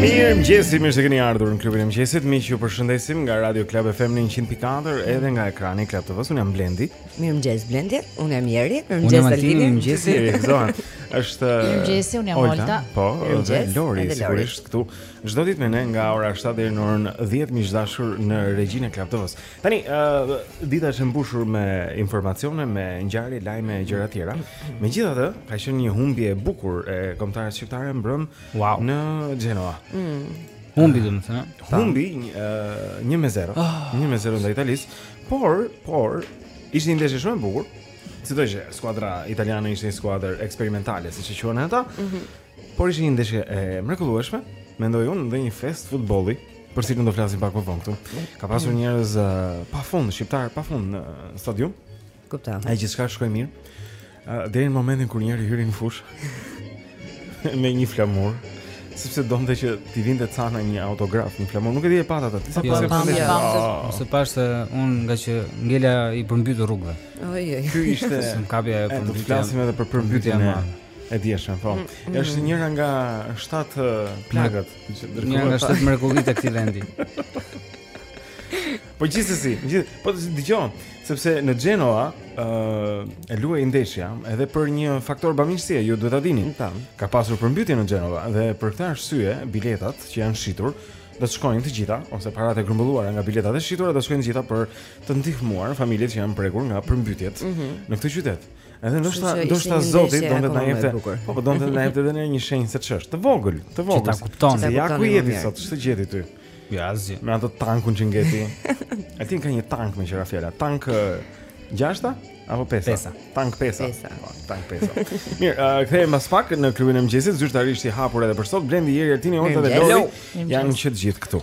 Mirëmëngjesi, mirë se keni ardhur në klubin e mëngjesit Miq ju përshëndesim nga Radio Club FM në 100.4 Edhe nga ekrani i Club TV-së, unë jam Blendi Mirëmëngjes Blendi, unë jam Jeri Mirëmëngjes Blendi Mirëmëngjes Jeri, këzohen është Mirëmëngjesi, unë jam Olta Po, dhe Lori, sigurisht këtu Çdo ditë me ne nga ora 7 deri në orën 10 Miq të dashur në regjinë e Club TV-së Tani, uh, dita është e mbushur me informacione, me ngjarje, lajme e gjëra tjera. Megjithatë, ka qenë një humbje e bukur e kombëtares shqiptare mbrëm wow. në Genova. Mm. Humbi do të thënë. Humbi 1 me 0. 1 me 0 ndaj Italisë, por por ishte një ndeshje shumë e bukur. Sido që skuadra italiane ishte një skuadër eksperimentale, siç e quajnë ata. Mm -hmm. Por ishte një ndeshje e mrekullueshme, mendoj unë, dhe një festë futbolli, për cilën do flasim pak më vonë këtu. Ka pasur mm. njerëz uh, pa fund, shqiptarë pa fund në stadium. Kuptoj. Ai gjithçka shkoi mirë. Uh, deri në momentin kur njëri hyri në fushë me një flamur sepse donte që t'i vinte Cana një autograf në flamur, nuk e di e patë atë. S'e pashë, kam një flamur. O s'e pashë se unë ngaqë ngela i përmbytur rrugëve. Oj oj. Ky ishte. S'm kapi ajo përmbytje. Do të flasim edhe për përmbytjen e. Përmbytja E djeshme, po. Mm, mm. Është njëra nga shtatë uh, plagët që ndërkohë. Njëra nga shtatë mrekullitë e këtij vendi. Po gjithsesi, gjithë, po dëgjo, sepse në Genova ë uh, u luajt ndeshja edhe për një faktor bamirësie, ju duhet ta dini. Tam. Mm, Ka pasur përmbytje në Genova dhe për këtë arsye biletat që janë shitur do të shkojnë të gjitha ose paratë e grumbulluara nga biletat e shitura do të shkojnë të gjitha për të ndihmuar familjet që janë prekur nga përmbytjet mm -hmm. në këtë qytet. Edhe ndoshta ndoshta Zoti do të na jepte. Po po do të na jepte edhe një shenjë se ç'është. Të vogël, të vogël. Ta kupton. Se ja ku je ti sot, ç'të gjeti ty? Ja asgjë. Me ato tankun që ngeci. A ti ka një tank me qira fjala? Tank gjashta apo pesa? Pesa. Tank pesa. Pesa. Po, tank pesa. Mirë, uh, kthehemi pas pak në klubin e mëngjesit, zyrtarisht i hapur edhe për sot. Blendi Jeri Altini, Olta dhe Lori janë që të gjithë këtu.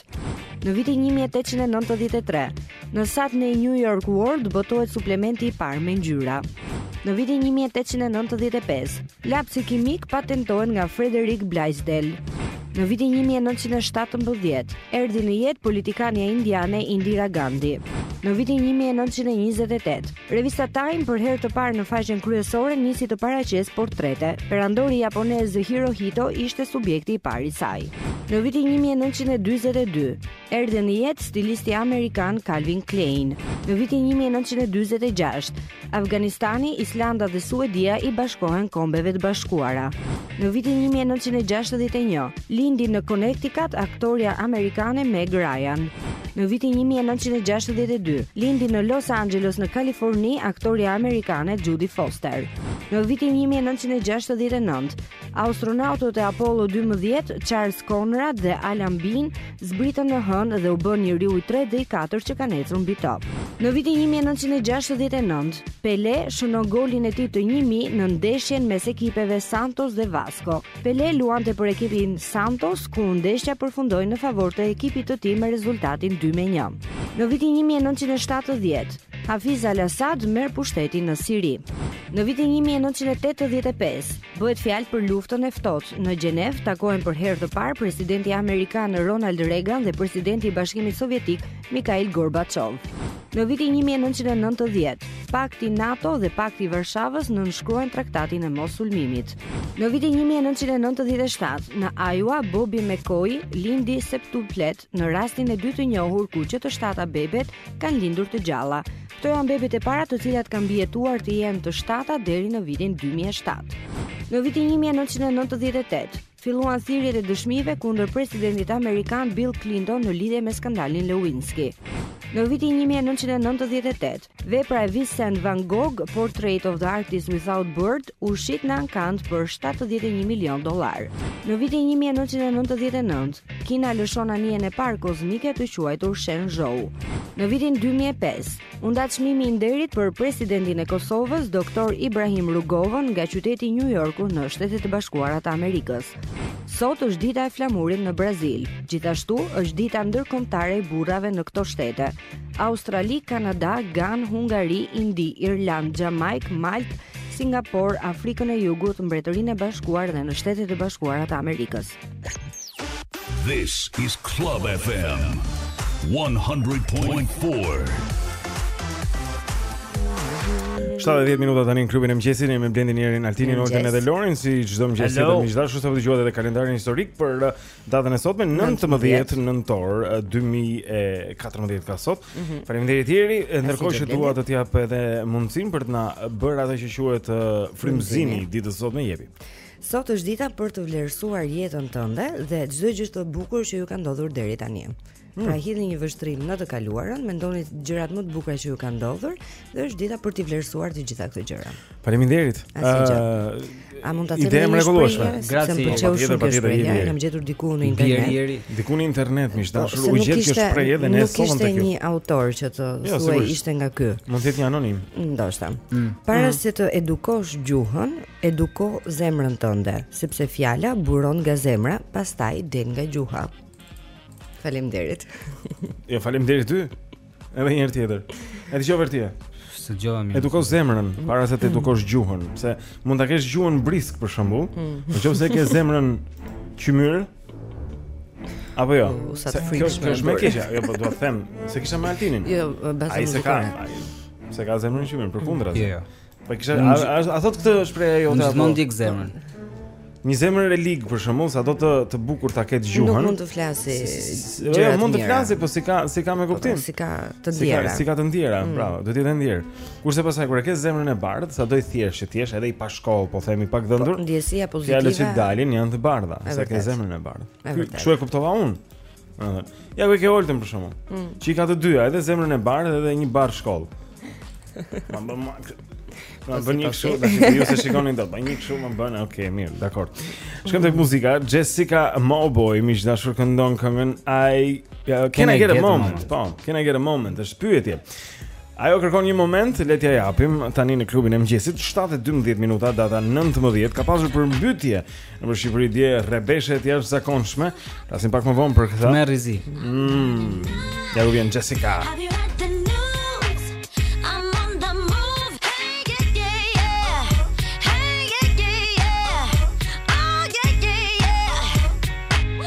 Në vitin 1893, në gazetën e New York World botohet suplementi i parë me ngjyra. Në vitin 1895, lapsi kimik patentohet nga Frederick Blaisdell. Në vitin 1917, erdhi në jetë politikanja indiane Indira Gandhi. Në vitin 1928, Revista Time për herë të parë në faqen kryesore nisi të paraqesë portrete. Perandori japonez Hirohito ishte subjekti i parë i saj. Në vitin 1942 erdhi në jetë stilisti amerikan Calvin Klein. Në vitin 1946 Afganistani, Islanda dhe Suedia i bashkohen Kombeve të Bashkuara. Në vitin një mijë e nëntëqind e gjashtëdhjetë e një, lindi në Konektikat aktorja amerikane Meg Ryan. Në vitin një mijë e nëntëqind e gjashtëdhjetë e dy, lindi në Los Angeles në Kaliforni aktorja amerikane Jodie Foster. Në vitin një mijë e nëntëqind e gjashtëdhjetë e nëntë, astronautët e Apollo dymbëdhjetë, Charles Conrad dhe Alan Bean, zbritën në hënë dhe u bënë njeriu i tretë dhe i katërt që kanë ecur mbi të. Në vitin 1969, Pele shënon golin e tij të 1000 në ndeshjen mes ekipeve Santos dhe Vasco. Pele luante për ekipin Santos, ku ndeshja përfundoi në favor të ekipit të tij me rezultatin 2-1. Në vitin 1970, Hafiz al-Assad merr pushtetin në Siri. Në vitin 1985, Bëhet fjalë për luftën e ftohtë. Në Gjenevë takohen për herë të parë presidenti amerikan Ronald Reagan dhe presidenti i Bashkimit Sovjetik Mikhail Gorbaçov. Në vitin 1990, Pakti NATO dhe Pakti i Varshavës nënshkruajnë Traktatin e Mossulmimit. Në vitin 1997, në Iowa, Bobby McCaughey lindi septuplet, në rastin e dytë të njohur ku që të shtata bebet kanë lindur të gjalla. Këto janë bebet e para të cilat kanë mbijetuar të jenë të shtata deri në vitin 2007. Në vitin 1998, filluan thirrjet e dëshmive kundër presidentit amerikan Bill Clinton në lidhje me skandalin Lewinsky. Në vitin 1998, Vepra e Vincent van Gogh, Portrait of the Artist Without Beard, u shit në ankand për 71 milion dollarë. Në vitin 1999, Kina lëshon anijen e parë kozmike të quajtur Shenzhou. Në vitin 2005, u nda çmimi i nderit për presidentin e Kosovës, Dr. Ibrahim Rugovën, nga qyteti i New Yorkut në Shtetet e Bashkuara të Amerikës. Sot është dita e flamurit në Brazil. Gjithashtu është dita ndërkombëtare e burrave në këto shtete. Australi, Kanada, Ganë, Hungari, Indi, Irlandë, Xhamajkë, Maltë, Singapor, Afrikën e Jugut, Mbretërinë e Bashkuar dhe në Shtetet e Bashkuara të Amerikës. This is Club FM 100.4. 7 e 10 minuta tani në klubin e mëngjesit me Blendin, Erin, Altinin, Olën edhe Lorin si çdo mëngjes tjetër. Miqtash, ju sapo dëgjuat edhe kalendarin historik për uh, Datën e sotme 19 nëntor 2014 ka sot. Mm -hmm. Faleminderit Eri, ndërkohë që dua të të jap edhe mundësinë për të na bërë atë që quhet uh, frymëzimi i ditës së sotme jepi. Sot është dita për të vlerësuar jetën tënde dhe çdo gjë të bukur që ju ka ndodhur deri tani. Hmm. Pra hidhni një vështrim në të kaluarën, mendoni gjërat më të bukura që ju kanë ndodhur dhe është dita për t'i vlerësuar të gjitha këto gjëra. Faleminderit. Uh, A mund ta them? Ide mrekullueshme. Grazie. Më pëlqeu shumë kjo shprehje. Kam gjetur diku në internet. Diku në internet më është dashur. U gjet kjo shprehje dhe ne e sollëm këtu. Nuk ishte një autor që të thoje, thuaj ishte nga ky. Mund të jetë një anonim. Ndoshta. Mm. Para mm. se të edukosh gjuhën, eduko zemrën tënde, sepse fjala buron nga zemra, pastaj del nga gjuha. Faleminderit. Jo, faleminderit ty. Edhe një herë tjetër. E dëgjova vërtet. S'e dëgjova mirë. Eduko zemrën para se të mm. edukosh gjuhën, se mund ta kesh gjuhën brisk për shembull, mm. në qoftë se ke zemrën qymyr. Apo jo. Sa të frikshme. Kjo është më keqja, jo po dua të them, s'e kisha me Altinin. Jo, bazë. Ai s'e ka. S'e ka zemrën qymyr përkundrazi. Jo, jo. Po kisha, a, a, a thotë këtë shprehje ajo apo? Nuk ndjek zemrën. Një zemër e lig për shembull, sado të bukur ta ketë gjuhën. Nuk mund të flasi. Jo, mund të flasi, po s'i ka s'i ka me po, kuptim. S'i ka të ndjera. S'i ka të ndjera, mm. bravo, do të jetë ndjer. Kurse pastaj kur e ke zemrën e bardhë, sado i thjeshtë që të jesh edhe i pashkollë, po themi i pagdhendur. Po, ndjesia pozitive. Fjalët që dalin janë të bardha, se ke zemrën e bardhë. Kështu e kuptova unë. Ëh. Ja ku e ke Oltën për shembull. Mm. Që i ka të dyja, edhe zemrën e bardhë edhe një barrë shkollë. Ma bën ma. Ma bën një kështu, tash që ju s'e shikoni dot, bën një kështu, ma bën, okay, mirë, dakor. Shkojmë tek muzika. Jessica Mauboy, miq të dashur këndon këngën I uh, can, I get, a moment? Po, can I get a moment? Është pyetje. Ajo kërkon një moment, le t'ia japim tani në klubin e mëngjesit, 7:12 minuta, data 19, ka pasur përmbytje Nëpër Shqipëri dje rrebeshe të jashtëzakonshme Flasim pak më vonë për këto Me rrezik mm, Ja ku vjen Jessica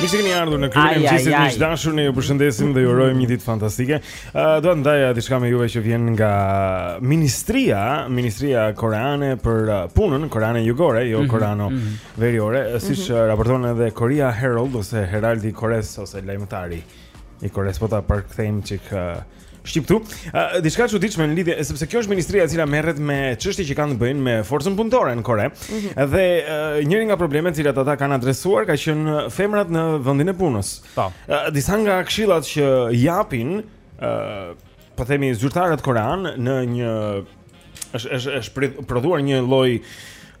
Mirë se keni ardhur në klubin e mëngjesit miq të dashur. Ne ju përshëndesim dhe ju urojmë një ditë fantastike. Ë uh, do ta ndaja diçka me juve që vjen nga ministria, ministria koreane për uh, punën, koreane jugore, jo mm -hmm. koreano mm -hmm. veriore, siç mm -hmm. raporton edhe Korea Herald ose Heraldi i Koresë ose lajmëtari i Koresë po ta përkthejmë çik uh, Shqip këtu. Uh, Diçka e çuditshme në lidhje, sepse kjo është ministria e cila merret me çështje që kanë të bëjnë me forcën punëtore në Kore. Mm -hmm. Dhe uh, njëri nga problemet të cilat ata kanë adresuar ka qenë femrat në vendin e punës. Po. Uh, disa nga këshillat që japin, uh, po themi zyrtarët koreanë në një Është është është prodhuar një lloj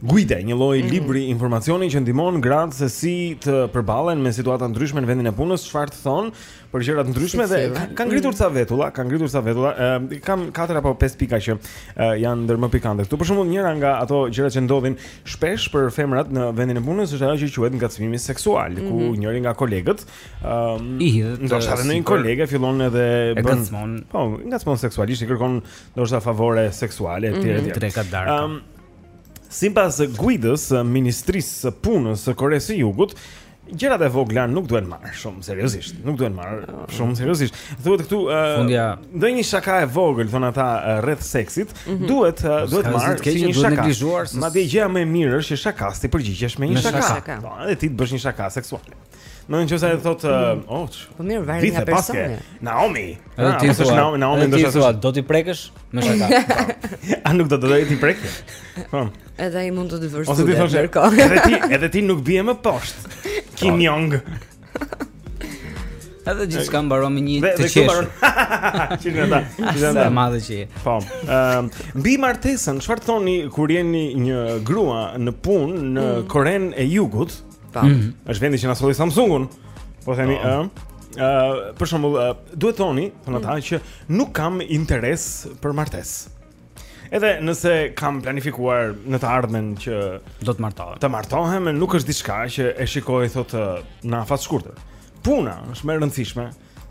guide, një lloj mm -hmm. libri informacioni që ndihmon gratë se si të përballen me situata të ndryshme në vendin e punës, çfarë të thonë për gjëra të ndryshme si dhe kanë ka ngritur mhm. ca vetulla, kanë ngritur ca vetulla. Ë kam 4 apo 5 pika që e, janë ndër më pikante. Këtu për shembull njëra nga ato gjëra që ndodhin shpesh për femrat në vendin e punës është ajo që quhet ngacmimi seksual, mm -hmm. ku mhm. njëri nga kolegët ë um, ndoshta edhe një kolege fillon edhe bën ngacmon. Po, ngacmon seksualisht, i kërkon ndoshta favore seksuale etj. Mm -hmm. Ëm sipas guidës së Ministrisë së Punës së Koresë së Jugut, gjërat e vogla nuk duhen marrë shumë seriozisht. Nuk duhen marrë shumë seriozisht. Thuhet këtu uh, ndonjë shaka e vogël thonë ata rreth seksit, mm -hmm. duhet uh, duhet marrë si një shaka. Madje gjëja më e mirë është që shakasë t'i përgjigjesh me një shaka. Po, edhe ti të bësh një shaka seksuale. Domethënë që sa e thotë mm. uh, oh, Po mirë, varet nga personi Naomi Edhe ah, ti thua Naomi, Naomi Edhe ti thua, do t'i prekësh Me shaka A nuk do të dojë t'i prekë po. Edhe i mund të të vërstu Ose ti thoshe edhe, ti, edhe ti nuk bie më poshtë Kim po. Jong Edhe gjithçka mbaron me një të qeshur Që nga ta A sa e madhe që je Po ehm, Mbi martesën, çfarë të thoni Kur jeni një grua në punë Në mm. Korenë e Jugut Tam. Mm -hmm. Është vendi që na solli Samsungun. Po themi, ë, oh. uh, për shembull, uh, duhet të thoni, thonë ata mm. që nuk kam interes për martesë. Edhe nëse kam planifikuar në të ardhmen që do të martohem. Të martohem, nuk është diçka që e shikoj thotë në afat shkurtër. Puna është më e rëndësishme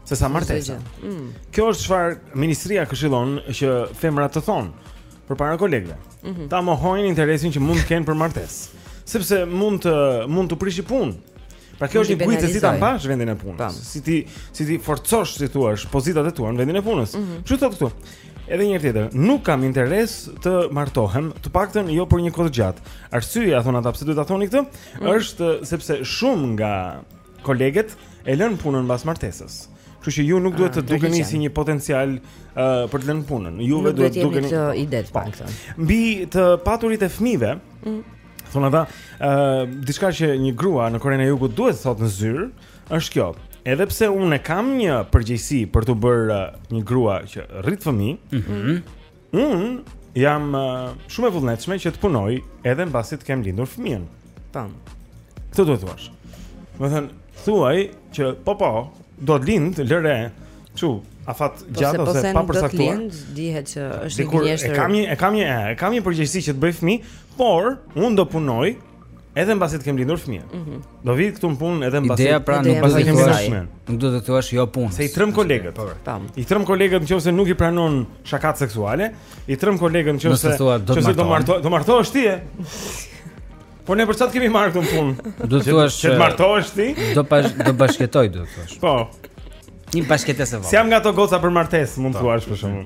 se sa martesa. Mm. Kjo është çfarë ministria këshillon që femrat të thonë përpara kolegëve. Mm -hmm. Ta mohojnë interesin që mund të kenë për martesë, sepse mund të mund të prishë punë. Pra kjo është një guidë si ta mbash vendin e punës. Tam. Si t'i si t'i forcosh si thua pozitat e tua në vendin e punës. Ç'u mm -hmm. thotë këtu? Edhe një herë tjetër, nuk kam interes të martohem, të paktën jo për një kohë të gjatë. Arsyeja thonë ata pse duhet ta thoni këtë, mm -hmm. është sepse shumë nga koleget e lënë punën mbas martesës. Kështu që ju nuk duhet ah, të dukeni si një potencial uh, për të lënë punën. Ju vetë duhet të dukeni këtë ide të pak. Po. Mbi të paturit e fëmijëve. Mm. Thonë ata, ë uh, diçka që një grua në Korenë e Jugut duhet të thotë në zyrë është kjo. Edhe pse unë kam një përgjegjësi për t'u bërë uh, një grua që rrit fëmijë, mm -hmm. Unë jam uh, shumë e vullnetshme që të punoj edhe mbasi të kem lindur fëmijën. Tam. Këtë duhet të thuash. Domethënë, thuaj që po po, do të lind, lëre, kështu, afat po gjatë po ose pa përcaktuar. Po se dihet që është një gënjeshtër. E kam një, e kam një, e kam një përgjegjësi që të bëj fëmijë, por, unë do punoj, Edhe mbasi të kem lindur fëmijën. Mm -hmm. Do vij këtu në punë edhe mbasi. Ideja pra nuk do të thuash. Nuk do të thuash jo punë. Se i tremb kolegët. Po, po. I tremb kolegët nëse nuk i pranon shakat seksuale, i tremb kolegët nëse nëse do të do martohesh, do martohesh ti. Po ne për çfarë të kemi marrë këtu në punë? Do të thuash se të martohesh ti? Do pas do bashkëjetoj do të thuash. Po. Një bashkëjetesë e vogël. S'jam nga ato goca për martesë, mund të po. thuash për shembull.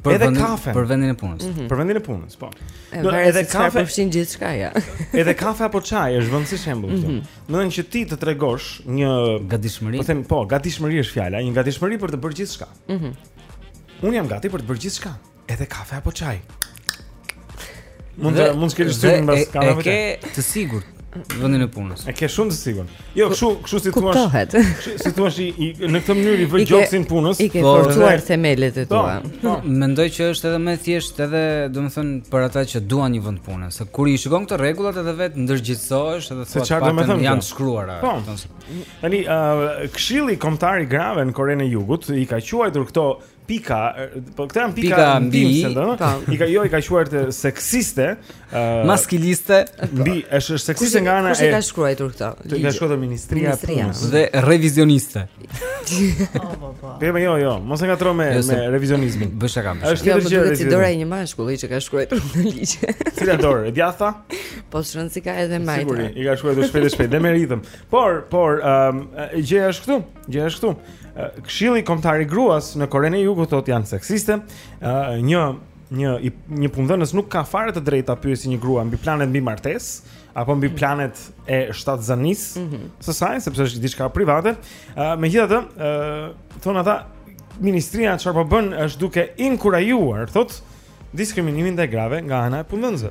Për edhe vendin, kafe për vendin e punës. Mm -hmm. Për vendin e punës, po. E, Do, edhe kafe përfshin gjithçka ja. edhe kafe apo çaj është vënë si shembull këtu. Mm -hmm. Do të thonë që ti të tregosh një gatishmëri. Po them po, gatishmëri është fjala, një gatishmëri për të bërë gjithçka. Mhm. Mm Unë jam gati për të bërë gjithçka, edhe kafe apo çaj. Mund të mund të shkelësh sy mbas kafes. Ke të sigurt vendin e punës. E ke shumë të sigurt. Jo, kështu, kështu si thua. Kuptohet. Si thua si në këtë mënyrë i vë gjoksin punës. I ke po, forcuar themelet e tua. Po, po. Mendoj që është edhe më e thjeshtë edhe, domethënë, për ata që duan një vend pune, se kur i shikon këto rregullat edhe vetë ndërgjegjësohesh edhe thua të paktën janë të shkruara. Po. Tani, këshilli kombëtar i grave në Korenë e Jugut i ka quajtur këto pika, po këto janë pika, pika mbi, po. i ka jo i ka quajtur të seksiste, uh, maskiliste, mbi është është seksiste nga ana e. Kush i ka shkruar këto? I ka shkruar ministria e punës dhe revizioniste. Po po po. Po jo jo, mos e ngatro me jo, me revizionizmin. Bësh e kam. Është jo, kjo që dora e një mashkulli që ka shkruar në ligj. Cila dorë? E djatha? Po shansi ka edhe e majta. Sigurisht, i ka shkruar shpejt e shpejt dhe me ritëm. Por, por, ëm, um, gjëja është këtu. Gjëja është këtu. Këshilli Kombëtar i Gruas në Korenë e Jugut thotë janë seksiste. Një një një punëdhënës nuk ka fare të drejtë ta pyesë një grua mbi planet mbi martesë apo mbi planet e shtatzanisë mm -hmm. së saj sepse është diçka private. Uh, Megjithatë, uh, thonë ata ministria çfarë po bën është duke inkurajuar, thotë diskriminimin ndaj grave nga ana e punëdhënësve.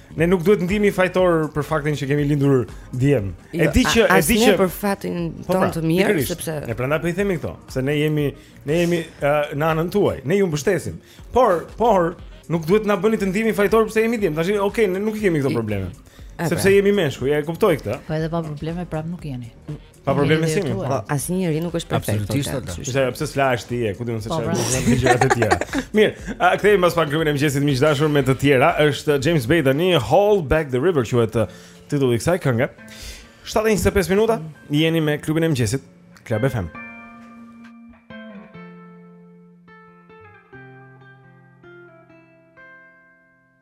Ne nuk duhet të ndihemi fajtor për faktin që kemi lindur djem. Jo, e di që e di që për fatin po, tonë pra, të mirë, pikërisht, sepse ne prandaj po i themi këto, se ne jemi ne jemi uh, në anën tuaj. Ne ju mbështesim. Por, por nuk duhet të na bëni të ndihemi fajtor pse jemi djem. Tash, okay, ne nuk i kemi këto probleme. Sepse jemi meshkuj, e kuptoj këtë. Po edhe pa probleme prap nuk jeni. Pa probleme s'jemi. Po. Asnjëri nuk është perfekt. Absolutisht atë. Është pse s'flet ti, ku diun se po, çfarë do të gjërat e tjera. Mirë, a kthehemi pas pak klubin e mëngjesit miq të dashur me të tjera. Është James Bay tani Hold Back the River quhet uh, titulli i kësaj kënge. 7:25 minuta, jeni me klubin e mëngjesit, Club FM.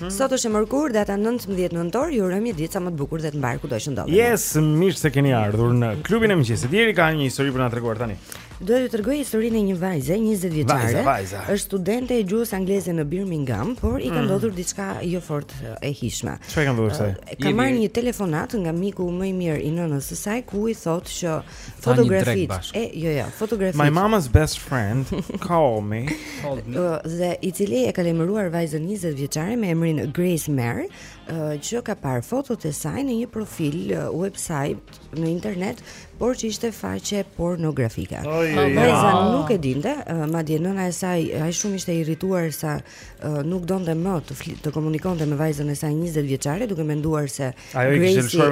Sot është e mërkurë, data 19 nëntor, ju urojmë një ditë sa më të bukur dhe të mbarë kudo që ndodheni. Yes, mirë se keni ardhur në klubin e mëngjesit. Jeri ka një histori për të na treguar tani. Do t'ju tregoj historinë e një vajze 20 vjeçare. Është studente e gjuhës angleze në Birmingham, por i ka mm. ndodhur diçka jo fort e hijshme. Çfarë ka ndodhur asaj? Ka marrë një telefonatë nga miku më i mirë i nënës së saj ku i thotë që Të hanë një drekë bashkë. E, jo, jo, fotografi. My mama's best friend called me. Dhe i cili e ka lajmëruar vajzën 20 vjeçare me emrin Grace Mary, që ka parë fotot e saj në një profil website në internet, por që ishte faqe pornografike. Vajza nuk e dinte, madje nëna e saj aq shumë ishte irrituar sa nuk donte më të flit, të komunikonte me vajzën e saj 20 vjeçare duke menduar se ajo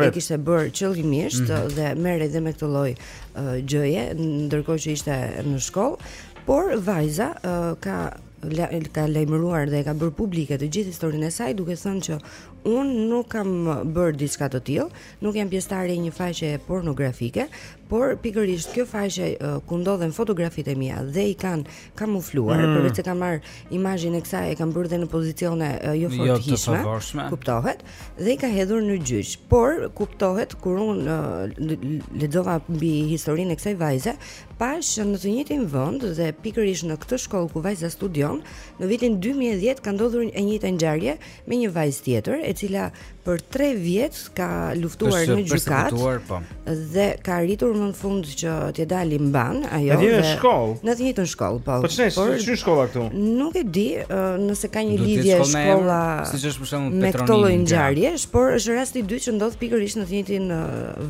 e kishte bërë qëllimisht mm -hmm. dhe merrej dhe me këtë lloj uh, gjëje ndërkohë që ishte në shkollë, por vajza uh, ka la, ka lajmëruar dhe e ka bërë publike të gjithë historinë e saj duke thënë që unë nuk kam bërë diçka të tillë, nuk jam pjesëtare e një faqe pornografike, por pikërisht kjo faqe uh, ku ndodhen fotografitë e mia dhe i kanë kamufluar, mm. përveç se kanë marrë imazhin e kësaj, e kanë bërë dhe në pozicione uh, jo fort jo të hijshme, kuptohet, dhe i ka hedhur në gjyq. Por kuptohet kur unë uh, lexova mbi historinë e kësaj vajze, pashë në të njëjtin vend dhe pikërisht në këtë shkollë ku vajza studion, në vitin 2010 ka ndodhur e njëjta ngjarje, me një vajzë tjetër e cila për 3 vjet ka luftuar në gjykatë po. dhe ka arritur më në fund që t'ia dali mbanë ajo në një shkollë në të njëjtën shkollë po po ç'është por... ç'është shkolla këtu nuk e di nëse ka një lidhje shkolla siç është për shembull Petronin me këto lloj ngjarjesh por është rasti i dytë që ndodh pikërisht në të njëjtin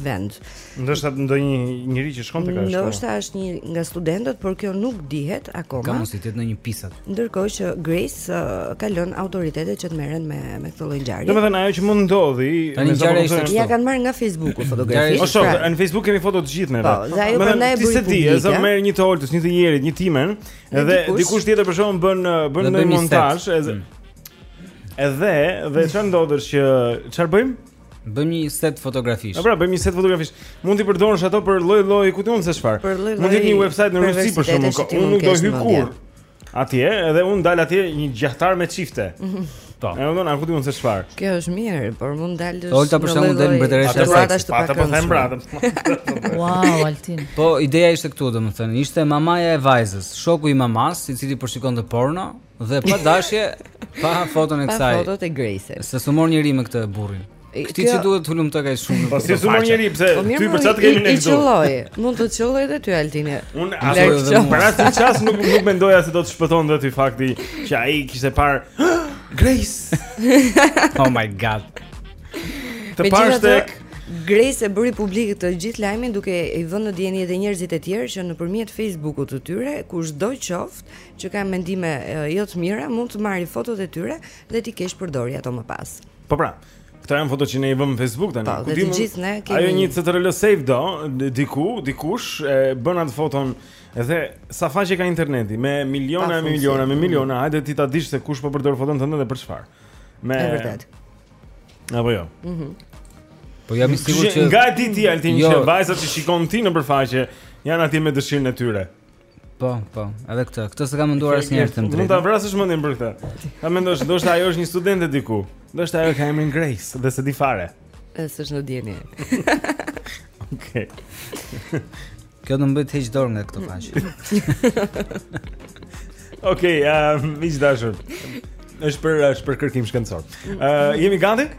vend Ndoshta ndonjë njeri që shkon tek ajo shkollë. Ndoshta është një nga studentët, por kjo nuk dihet akoma. Ka mundësi të jetë ndonjë pisat. Ndërkohë që Grace uh, ka lënë autoritetet që të merren me me këtë lloj ngjarje. Domethënë ajo që mund ndodhi, ne sa po thonë, ia kanë marrë nga Facebooku fotografi. Po shoh, pra. në Facebook kemi foto të gjithë me po, atë. Po, ajo prandaj e bëri. Ti s'e di, e zon merr një të Oltës, një të Jerit, një timen, edhe dikush tjetër për shembull bën uh, bën një montazh, mm. edhe edhe ça ndodh pastaj që çfarë bëjmë? Bëjmë një set fotografish. Po pra, bëjmë një set fotografish. Mund t'i përdorësh ato për lloj-lloj, ku di unë se çfarë. Mund të jetë një website në Rusi për shembull. Unë nuk do hyj kurrë atje, edhe unë dal atje një gjahtar me çifte. Po. E kupton, a ku di unë se çfarë. Kjo është mirë, por mund dalësh. Olta për shembull del mbretëresha e Francës. Ata po them mbretëresha. Wow, Altin. Po ideja ishte këtu, domethënë, ishte mamaja e vajzës, shoku i mamasë, i cili po shikonte porno, Dhe pa dashje, pa foton e saj. Pa fotot e Grace. Se s'u mor njeri me këtë burrin. Ti që duhet të hulumtë kaq shumë. Po si s'u mor njeri pse po ty për çfarë të kemi ne këtu? Qëlloj. Mund të qëlloj edhe ty Altini. Unë Asol. Për asnjë çast nuk nuk mendoja se do të shpëtonte ty fakti që ai kishte parë Grace. Oh my god. Të parë tek Grace e bëri publik të gjithë lajmin duke i vënë në dijeni edhe njerëzit e tjerë që nëpërmjet Facebookut të tyre kushdo qoftë që ka mendime jo të mira mund të marrë fotot e tyre dhe t'i keqpërdorë ato më pas. Po pra, këto janë foto që ne i vëmë në Facebook tani. Po, të gjithë ne kemi. Ajo një CTRL save do, diku, dikush e bën atë foton dhe sa faqe ka interneti me miliona e miliona me miliona, hajde ti ta dish se kush po përdor foton tënde dhe për çfarë. Është e vërtetë. Apo jo. Mhm. Mm po jam i sigurt që nga e di ti Altin jo. që vajzat që shikon ti nëpër faqe janë atje me dëshirën e tyre. Po, po, edhe këtë. Këtë s'e kam menduar asnjëherë ke të drejtë. Mund ta vrasësh mendjen për këtë. Ta mendosh, ndoshta ajo është një studente diku. Ndoshta ajo ka emrin Grace dhe s'e di fare. S'është në dijeni. Okej. Kjo do më bëjë të heq dorë nga këto faqe. Okej, ehm, miq të dashur. Është për është për kërkim shkencor. Ë, ehm, jemi gati?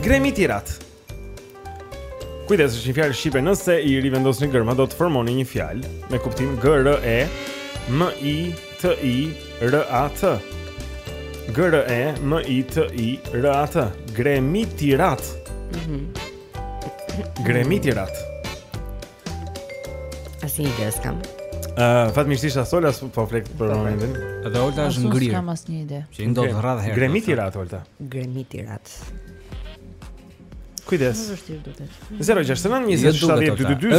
Gremitirat. Kujdes, është një fjalë shqipe. Nëse i rivendosni gërmat, do të formoni një fjalë me kuptim G R E M I T I R A T. G R E M I T I R A T. Gremitirat. Mhm. Gremitirat. Asnjë ide s'kam. Uh, Fatmirësisht Asola s'po flet për momentin. Edhe Olta është ngrirë. S'kam asnjë ide. Që i ndodh rrallë herë. Gremitirat Olta. Gremitirat. Kujdes. 069 2070222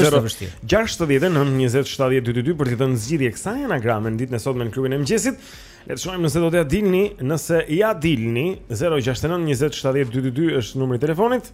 069 2070222 për t'i dhënë zgjidhje kësaj anagrame në ditën e sotme në klubin e mëngjesit. Le të shohim nëse do t'ia dilni, nëse ia dilni 069 2070222 është numri i telefonit.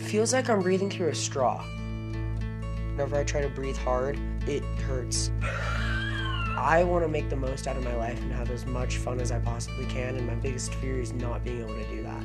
feels like I'm breathing through a straw. Whenever I try to breathe hard, it hurts. I want to make the most out of my life and have as much fun as I possibly can, and my biggest fear is not being able to do that.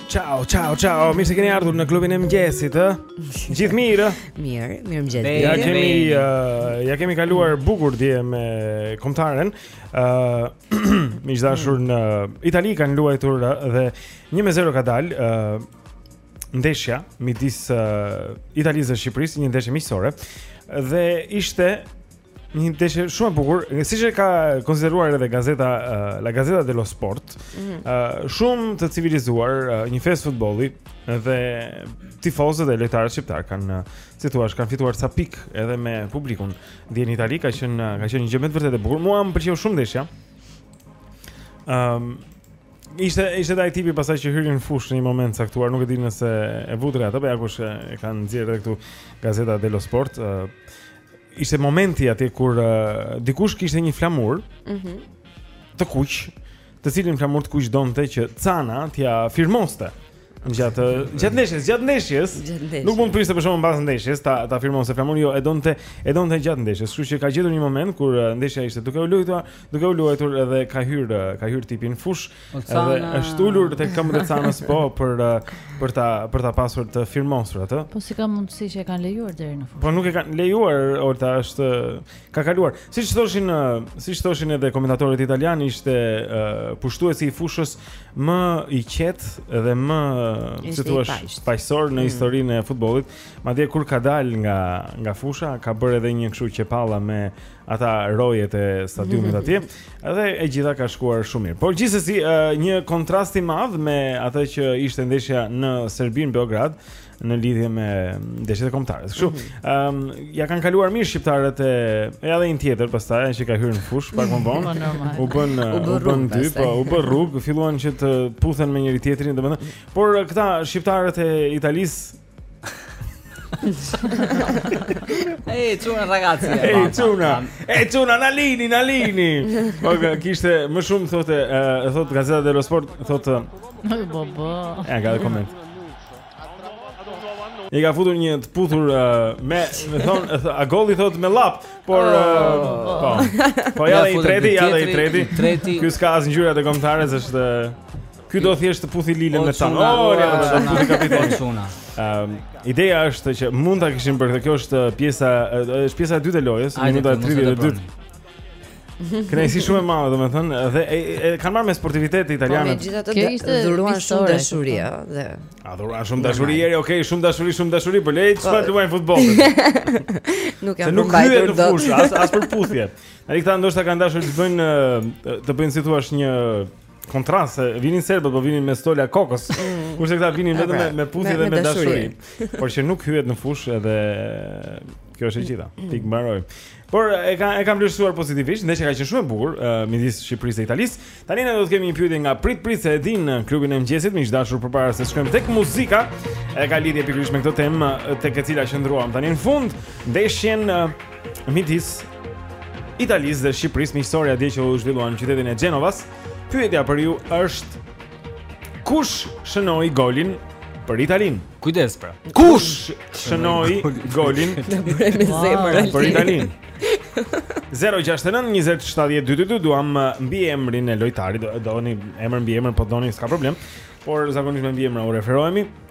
Ciao, ciao, ciao. Mirë se keni ardhur në klubin e mëngjesit, ë? Gjithë mirë? Mirë, mirë mëngjes. Ia kemi uh, ia kemi kaluar bukur dje me kombëtaren. ë uh, Miq të dashur në Itali kanë luajtur dhe 1-0 ka dalë ë uh, ndeshja midis uh, Italisë dhe Shqipërisë, një ndeshje miqësore. Dhe ishte Një ndeshje shumë e bukur, siç e ka konsideruar edhe gazeta uh, La Gazzetta dello Sport, mm -hmm. uh, shumë të civilizuar, uh, një festë futbolli dhe tifozët e lojtarët shqiptarë kanë, si thua, kanë fituar ca pikë edhe me publikun. Dhe në Itali ka qenë ka qenë një gjë me të vërtetë e bukur. Mua më pëlqeu shumë ndeshja. Ëm um, Ishte ishte dhe ai tipi pasaj që hyri në fushë në një moment të caktuar, nuk e di nëse e vutë re atë, po ja ku e kanë nxjerrë këtu Gazzetta dello Sport, uh, Ishte momenti atje kur uh, dikush kishte një flamur. Mhm. Mm të kuq, të cilin flamur të kuq donte që Cana t'ia firmoste. Gjatë gjatë ndeshjes, gjatë ndeshjes. Nuk mund të priste për shembull pas ndeshjes ta ta firmoste flamurin, jo, e donte, e donte gjatë ndeshjes. Kështu që ka gjetur një moment kur ndeshja ishte duke u luajtur, duke u luajtur edhe ka hyrë, ka hyrë tipi në fushë Olcana. Edhe është ulur tek këmbët e Canës po për uh, për ta për ta pasur të firmosur atë. Po si ka mundësi që e kanë lejuar deri në fushë? Po nuk e kanë lejuar, Olta është ka kaluar. Siç thoshin uh, siç thoshin edhe komentatorët italianë ishte uh, pushtuesi i fushës më i qetë dhe më si thua paqësor në mm. historinë e futbollit. Madje kur ka dalë nga nga fusha, ka bërë edhe një kështu qepalla me ata rojet e stadiumit atje. Edhe e gjitha ka shkuar shumë mirë. Por gjithsesi uh, një kontrast i madh me atë që ishte ndeshja në Serbi në Beograd në lidhje me ndeshjet e kombëtares. Kështu, mhm. ëm mm -hmm. um, ia kanë kaluar mirë shqiptarët e edhe një tjetër pastaj që ka hyrë në fushë pak më vonë. Po, u bënë u bënë dy, po u bë rrugë, filluan që të puthen me njëri-tjetrin, domethënë. Por këta shqiptarët e Italisë Ej, çuna ragazzi. Ej, çuna. Ej, çuna na lini, na lini. Po kishte më shumë thotë, e thotë Gazzetta dello Sport, thotë. Po po. Ja ka dhe koment. I ka futur një të puthur uh, me, me thon, a goli thot me lap, por oh, uh, po. Po ja i treti, ja i treti. Treti. Ky s'ka as ngjyrat e kombëtares, është Ky do thjesht të puthi Lilën me tan. Oh, ja, do të puthi kapitenin çuna. Ehm, ideja është që mund ta kishim bërë këtë. Kjo është pjesa, është pjesa e dytë e lojës, minuta 32. Kënaqësi shumë e madhe, domethënë, dhe e, e, e kanë marrë me sportivitet po, italianët. Megjithatë, kjo ishte dhuruan shumë dashuri, ëh, po. dhe. A dhuruan shumë dashuri ieri, okay, shumë dashuri, shumë dashuri, po lëri të po. luajnë futboll. Nuk janë përmbajtur dot. Nuk hyhet në fushë as as për puthje. Ai këta ndoshta kanë dashur të bëjnë të bëjnë si thua një kontrast se vinin serbët, po vinin me stola kokës. Mm. Kurse këta vinin vetëm me me puthje dhe me dashuri. Por që nuk hyhet në fushë edhe kjo është e gjitha. Mm. Pikë mbaroi. Por e kam e kam vlerësuar pozitivisht, ndeshja ka qenë shumë e bukur uh, midis Shqipërisë dhe Italisë. Tani ne do të kemi një pyetje nga Prit Prit se e din në klubin e mëngjesit, miq të dashur përpara se të shkojmë tek muzika, e ka lidhje pikërisht me këtë temë tek e cila qëndruam. Tani në fund ndeshjen uh, midis Italisë dhe Shqipërisë, miqësorja dje që u zhvillua në qytetin e Xhenovas. Pyetja për ju është kush shënoi golin për Italinë? Kujdes pra. Kush shënoi golin me zemër për Italinë? 0692722 duam uh, mbiemrin e lojtarit, doni emër mbiemër, po doni s'ka problem, por zakonisht me mbiemra u referohemi.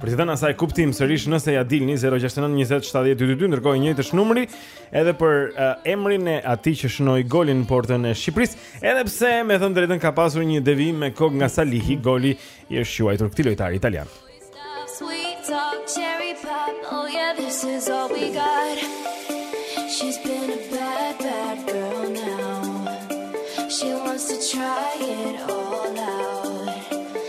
Për t'i dhënë asaj kuptim sërish nëse ia dilni 069 20 70 222, ndërkohë i njëjtë është numri edhe për uh, emrin e atij që shënoi golin në portën e Shqipërisë, edhe pse me thënë të drejtën ka pasur një devijim me kokë nga Salihi, goli i është quajtur këtij lojtari italian. She's been a bad bad girl now. She wants to try it all.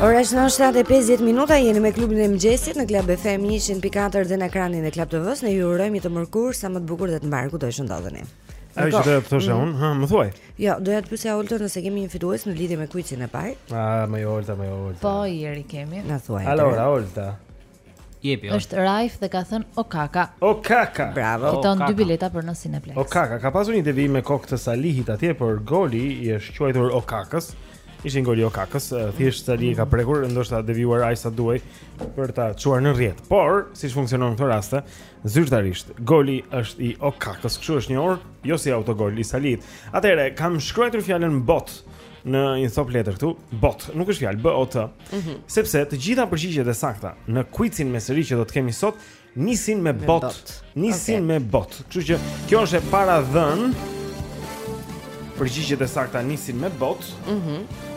Ora është në 7:50 minuta, jeni me klubin e mëngjesit në Club FM 100.4 dhe në ekranin e Club TV-s. Ne ju urojmë të mërkur sa më të bukur dhe të mbarë kudo të ndodheni. Ai që do të thoshë mm. unë, ha, më thuaj. Jo, doja të pyesja Oltën nëse kemi një fitues në lidhje me kuicin e parë. Ah, më Olta, më Olta. Po, e kemi. Na thuaj. Allora, Olta. Jepi. Është Raif dhe ka thënë Okaka. Okaka. Bravo. Fiton dy bileta për në Cineplexx. Okaka, ka pasur një devijim me kokë të Salihit atje, por goli i është quajtur Okakës. Ishte goli i Okakës, thjesht Salihi ka prekur, ndoshta devijuar aq sa duhej për ta çuar në rrjetë. Por, siç funksionon në këto raste, zyrtarisht goli është i Okakës. Kështu është njohur, jo si autogol i Salihit. Atëherë, kam shkruar fjalën botë në një copë letër këtu. Bot, nuk është fjalë B O T. Mhm. Sepse të gjitha përgjigjet e sakta në kuicin me seri që do të kemi sot nisin me, me botë. Botë. Nisin okay. me botë. Kështu që kjo është e paradhënë. Përgjigjet e sakta nisin me botë. Mhm. Mm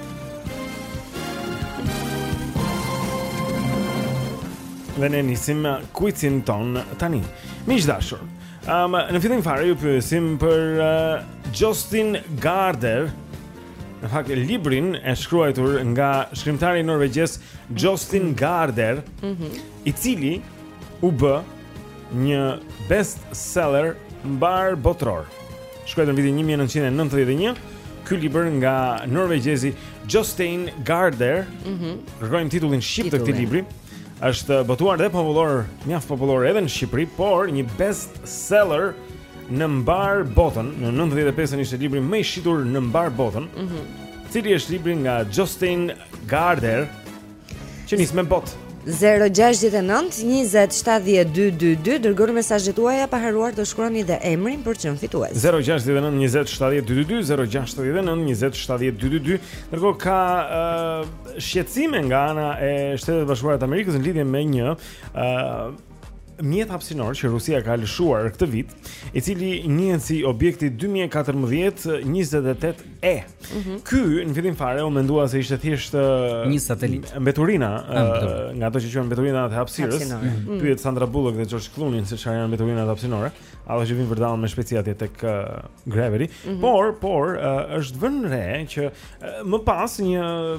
Dhe ne nisim kuicin tonë tani. Miq të dashur. Um, në fillim fare ju pyesim për uh, Jostein Gaarder Në fakt librin e shkruajtur nga shkrimtari norvegjez Jostein Gaarder, mm -hmm. i cili u bë një best seller mbarëbotëror. Shkruajtur në vitin 1991, ky libër nga norvegjezi Jostein Gaarder, mm -hmm. kërkojmë titullin shqip të këtij libri, është botuar dhe popullor, mjaft popullor edhe në Shqipëri, por një best seller në mbarë botën, në 95-ën ishte libri më i shitur në mbarë botën. Mhm. Mm Cili është libri nga Jostein Gaarder që nis me botë? 0-6-19-27-12-2 Dërgoni mesazhet tuaja pa harruar të shkroni dhe emrin për të qenë fitues 0-6-19-27-12-2 0-6-19-27-12-2 Ndërkohë ka uh, shqetësime nga ana e Shteteve të Bashkuara të Amerikës në lidhje me një uh, mjet hapësinor që Rusia ka lëshuar këtë vit, i cili njihet si objekti 2014-28E. Mm -hmm. Ky në fillim fare u mendua se ishte thjesht një satelit. Mbeturina, uh, nga ato që quhen mbeturina të hapësirës. Mm -hmm. Pyet Sandra Bullock dhe George Clooney se çfarë janë mbeturinat hapësinore, ato që vijnë vërdallën me shpejtësi atje tek uh, Gravity. Mm -hmm. Por, por uh, është vënë re që uh, më pas një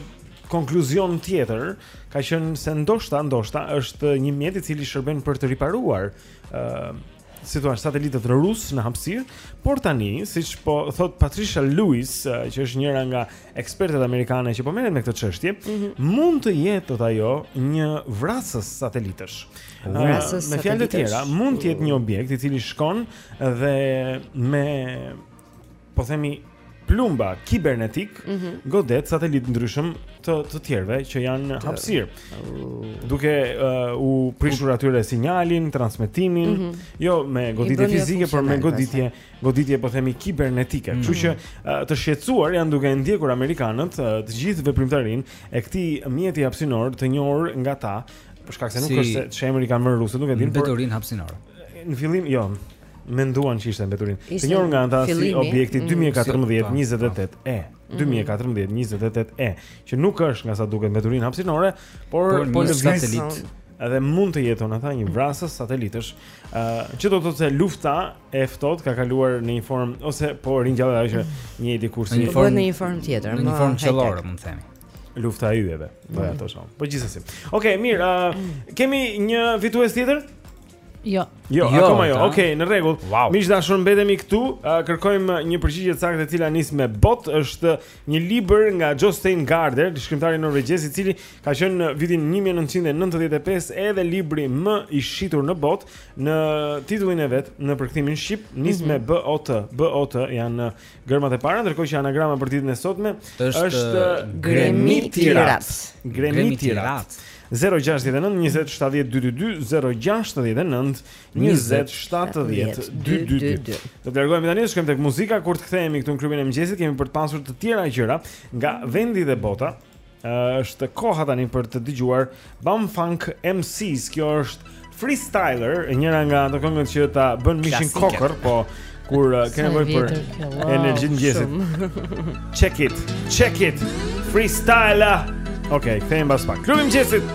konkluzion tjetër ka qenë se ndoshta ndoshta është një mjet i cili shërben për të riparuar ë uh, si thua satelitët rusë në hapësirë, por tani, siç po thotë Patricia Lewis, uh, që është njëra nga ekspertet amerikane që po merret me këtë çështje, mm -hmm. mund të jetë thotë ajo një vrasës satelitësh. Oh. Vrasës uh, me fjalë të tjera, mund të jetë një objekt i cili shkon dhe me po themi plumba kibernetikë mm -hmm. godet satelitë të ndryshëm të të tjerëve që janë në hapësirë. Duke uh, u prishur atyre sinjalin, transmetimin, mm -hmm. jo me goditje fizike, por me goditje, goditje po themi kibernetike. Mhm. Kështu mm -hmm. që uh, të shqetësuar janë duke ndjekur amerikanët uh, të gjithë veprimtarinë e këtij mjeti hapësinor të njohur nga ta, për shkak se nuk dihet se ç'emër i kanë vënë rusët, nuk e dinë. Në vetorin hapësinor. Në fillim, jo, menduan që ishte mbeturinë. Të njohur nga ata si objekti 2014 28 e 2014 28 e, që nuk është nga sa duket mbeturinë hapësinore, por po, po lëviz satelit. Edhe mund të jetë thonë ata një vrasës satelitësh, ë uh, që do të thotë se lufta e ftohtë ka kaluar në një formë ose po ringjallet ajo që njihej dikur si në një formë në një formë tjetër, në një formë qiellore, mund të themi lufta e yjeve, po ja mm. thashë. Po gjithsesi. Okej, okay, mirë, uh, kemi një fitues tjetër? Jo. Jo, jo akoma jo. Okej, okay, në rregull. Wow. Miq të dashur, mbetemi këtu. Uh, kërkojmë një përgjigje të saktë e cila nis me bot. Është një libër nga Jostein Gaarder, shkrimtari norvegjez i cili ka qenë në vitin 1995 edhe libri më i shitur në botë në titullin e vet në përkthimin shqip, nis me mhm. BOT. BOT janë gërmat e para, ndërkohë që anagrama për ditën e sotme është, është Gremitirat. Gremitirat. Zero gjashtëdhjetë e nëntë njëzet shtatëdhjetë dy dy dy zero gjashtëdhjetë e nëntë njëzet shtatëdhjetë dy dy dy Do të largohemi tani, shkojmë tek muzika kur të kthehemi këtu në klubin e mëngjesit, kemi për të pasur të tjera gjëra nga vendi dhe bota. Është koha tani për të dëgjuar Bomfunk MCs. Kjo është Freestyler, njëra nga ato këngët që ta bën mishin kokërr, po kur uh, ke nevojë për energjitë e mëngjesit. Check it, check it. Freestyler. Okej, okay, kthehemi pas pak. Klubi i mëngjesit.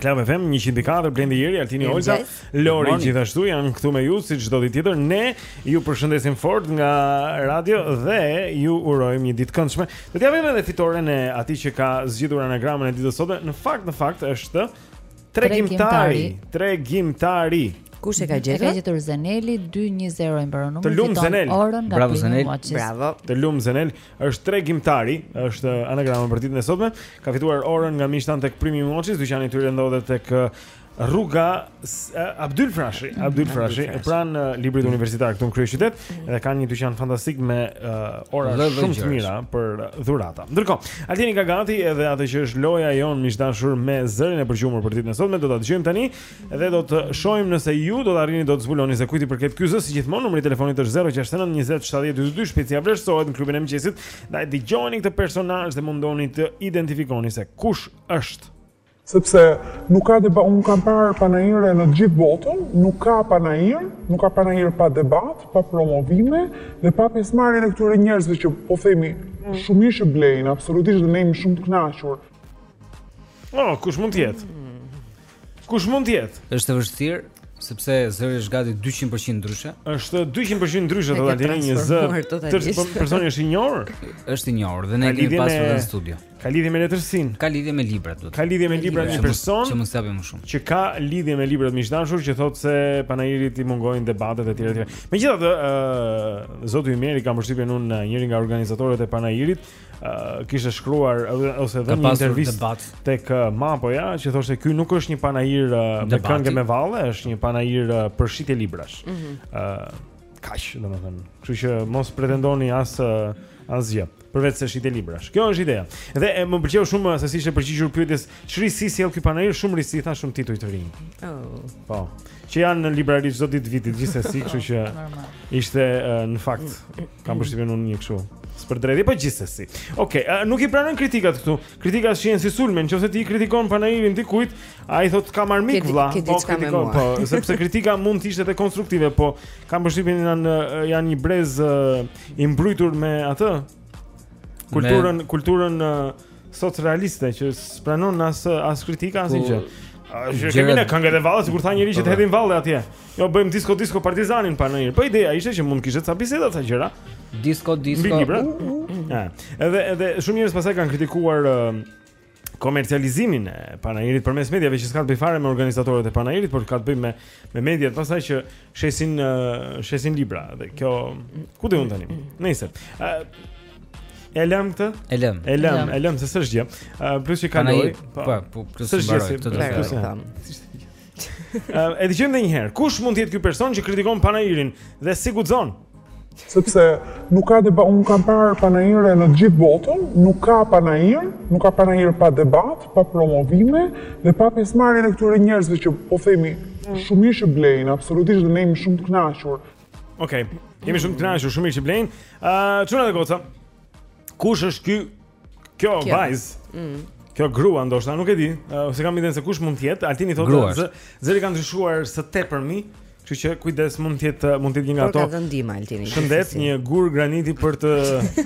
Club FM 104 Blendi Jeri, Altini Olsa, Lori gjithashtu janë këtu me ju si çdo ditë tjetër. Ne ju përshëndesim fort nga radio dhe ju urojmë një ditë këndshme. Do t'ja vëmë edhe fitoren e atij që ka zgjidhur anagramën e ditës sotme. Në fakt, në fakt është tregimtari, tregimtari. Kush e ka gjetur? E ka gjetur Zeneli 220 i mbaron numri. Të lum Zenel. Bravo Zenel. Bravo. Të lum Zenel. është tregimtari, është anagrama për ditën e sotme. Ka fituar orën nga Mishtan tek Primi Moçi, dyqani i tyre ndodhet tek rruga Abdyl Frashëri, Abdyl Frashëri, pranë librit universitar këtu në kryeqytet, dhe kanë një dyqan fantastik me uh, orë shumë të mira për dhurata. Ndërkohë, Altini ka gati edhe atë që është loja jonë miq të dashur me zërin e përgjuar për ditën e sotme, do ta dëgjojmë tani Dhe do të shohim nëse ju do të arrini dot të zbuloni se kujt i përket ky zë, si gjithmonë numri i telefonit është 069 20 70 22, shpejtësia vlerësohet në klubin e mëngjesit. Ndaj dëgjojeni këtë personazh dhe mundohuni të identifikoni se kush është. Sepse nuk ka debat, unë kam parë panaire në gjithë botën, nuk ka panair, nuk ka panair pa debat, pa promovime dhe pa pjesëmarrje të këtyre njerëzve që po themi mm. shumë mirë që blejnë, absolutisht dhe ne jemi shumë të kënaqur. Oh, kush mund të jetë? Kush mund të jetë? Është e vështirë sepse zëri është gati 200% ndryshe. Është 200% ndryshe po ta dini një zë. Po, personi është i njohur? Është i njohur dhe ne e kemi pasur në studio. Ka lidhje me letërsinë. Ka lidhje me librat do të. Ka lidhje me librat një person. Që mos japim më shumë. Që ka lidhje me librat miq të dashur që thotë se panairit i mungojnë debatet e tjera e tjera. Megjithatë, ë zoti Ymeri kam përshtypjen unë njëri nga organizatorët e panairit, uh, kishte shkruar ose dhënë një intervistë tek uh, Mapoja që thoshte ky nuk është një panair uh, me këngë me valle, është një panair uh, për shitje librash. Ëh, mm -hmm. uh, kaq, domethënë. Kështu që mos pretendoni as uh, asgjë përveç se shitje librash. Kjo është ideja. Dhe e, më pëlqeu shumë se si ishte përgjigjur pyetjes çfarë risi sjell ky panair shumë risi tha shumë tituj të rinj. Oh. Po. Që janë në librari çdo ditë të vitit gjithsesi, kështu që ishte uh, në fakt Kam përshtypjen unë një kështu. S'përgjigjet drejt, po gjithsesi. Okej, okay, uh, nuk i pranojnë kritikat këtu. Kritikat shihen si sulme, në qoftë se ti kritikon panairin dikujt, ai thotë e kam armik vlla, po kritikon, po, sepse kritika mund të ishte edhe konstruktive, po kam përshtypjen janë janë një brez uh, i mbrujtur me atë kulturën, me... kulturën uh, socrealiste që s'pranon as as kritika as gjë. Jo të kemi ne këngë edhe valle, sikur tha njëri që të po, po. hedhin valle atje. Jo bëjmë disco disco partizanin panair. Po ideja ishte që mund të kishte ca biseda ca gjëra. Disco disco. Mbi libra. Uh, uh, uh. Ja. Edhe edhe shumë njerëz pastaj kanë kritikuar uh, komercializimin e panairit përmes mediave që s'ka të bëjë fare me organizatorët e panairit, por ka të bëjë me me mediat pastaj që shesin uh, shesin libra dhe kjo ku diun tani. Nëse uh, E lëm këtë? E lëm. E lëm, e lëm se s'është gjë. Ë plus që kaloi. Po, po, po plus që mbaroj këtë të them. Ë e dëgjojmë edhe një herë. Kush mund të jetë ky person që kritikon Panairin dhe si guxon? Sepse nuk ka debat, unë kam parë panaire në gjithë botën, nuk ka panair, nuk ka panair pa debat, pa promovime dhe pa pjesëmarrjen e këtyre njerëzve që po themi shumë ish blejnë, absolutisht dhe ne jemi shumë të kënaqur. Okej. Okay. Jemi shumë të kënaqur, shumë mirë që blen. Ë, uh, çuna dhe goca. Kush është ky? Kjo, kjo. vajzë. Mm. Kjo grua ndoshta nuk e di, uh, s'e kam idenë se kush mund të jetë. Altini thotë se zëri ka ndryshuar së tepërmi, kështu që kujdes mund të jetë mund të jetë një nga ato. Ka vendim Altini. Shëndet, një gur graniti për të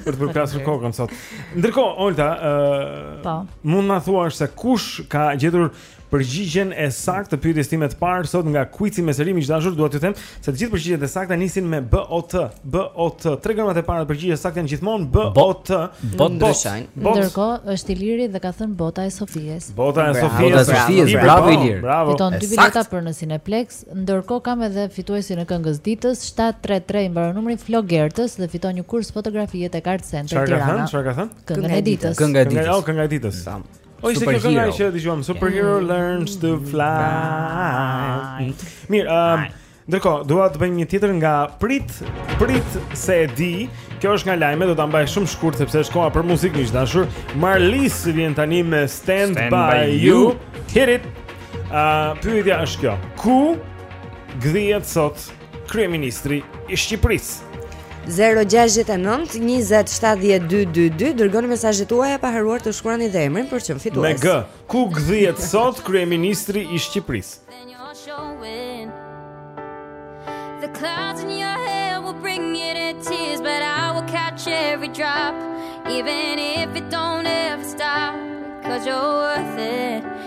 për të përplasur kokën sot. Ndërkohë, Olta, ë uh, po. mund na thuash se kush ka gjetur përgjigjen e saktë të pyetjes time të parë sot nga kuici me seri miq të dashur, dua t'ju them se të gjithë përgjigjet e sakta nisin me B O T. B O T. Tre gërmat e para të përgjigjes saktë janë gjithmonë B O T. Bo ndryshojnë. Ndërkohë është Iliri dhe ka thënë Bota e Sofisë. Bota e Sofisë. Bota e Sofisë. Bravo Ilir. Bravo. Fiton dy bileta për në Cineplex. Ndërkohë kam edhe fituesin e këngës ditës 733 i mbaron numri Flogertës dhe fiton një kurs fotografie tek Art Center Tirana. Çfarë ka thënë? Çfarë ka thënë? Kënga e ditës. Kënga e ditës. Kënga e ditës. O ishte kjo kënga që e dëgjuam, Superhero mm. Learns to Fly. Mirë, um, ndërkohë dua të bëjmë një tjetër nga Prit, Prit se e di. Kjo është nga lajme, do ta mbaj shumë shkurt sepse është koha për muzikë miq të dashur. Marlis vjen tani me Stand, Stand by, by you. you. Hit it. Uh, pyetja është kjo. Ku gdhihet sot Kryeministri i Shqipërisë. 0-6-9-27-12-2 Dërgoni mesazhet tuaja pa harruar të shkruani dhe emrin për çmim fitues Me gë, ku gdhihet sot kryeministri i Shqipërisë The clouds in your head will bring you to tears But I will catch every drop Even if it don't ever stop Cause you're worth it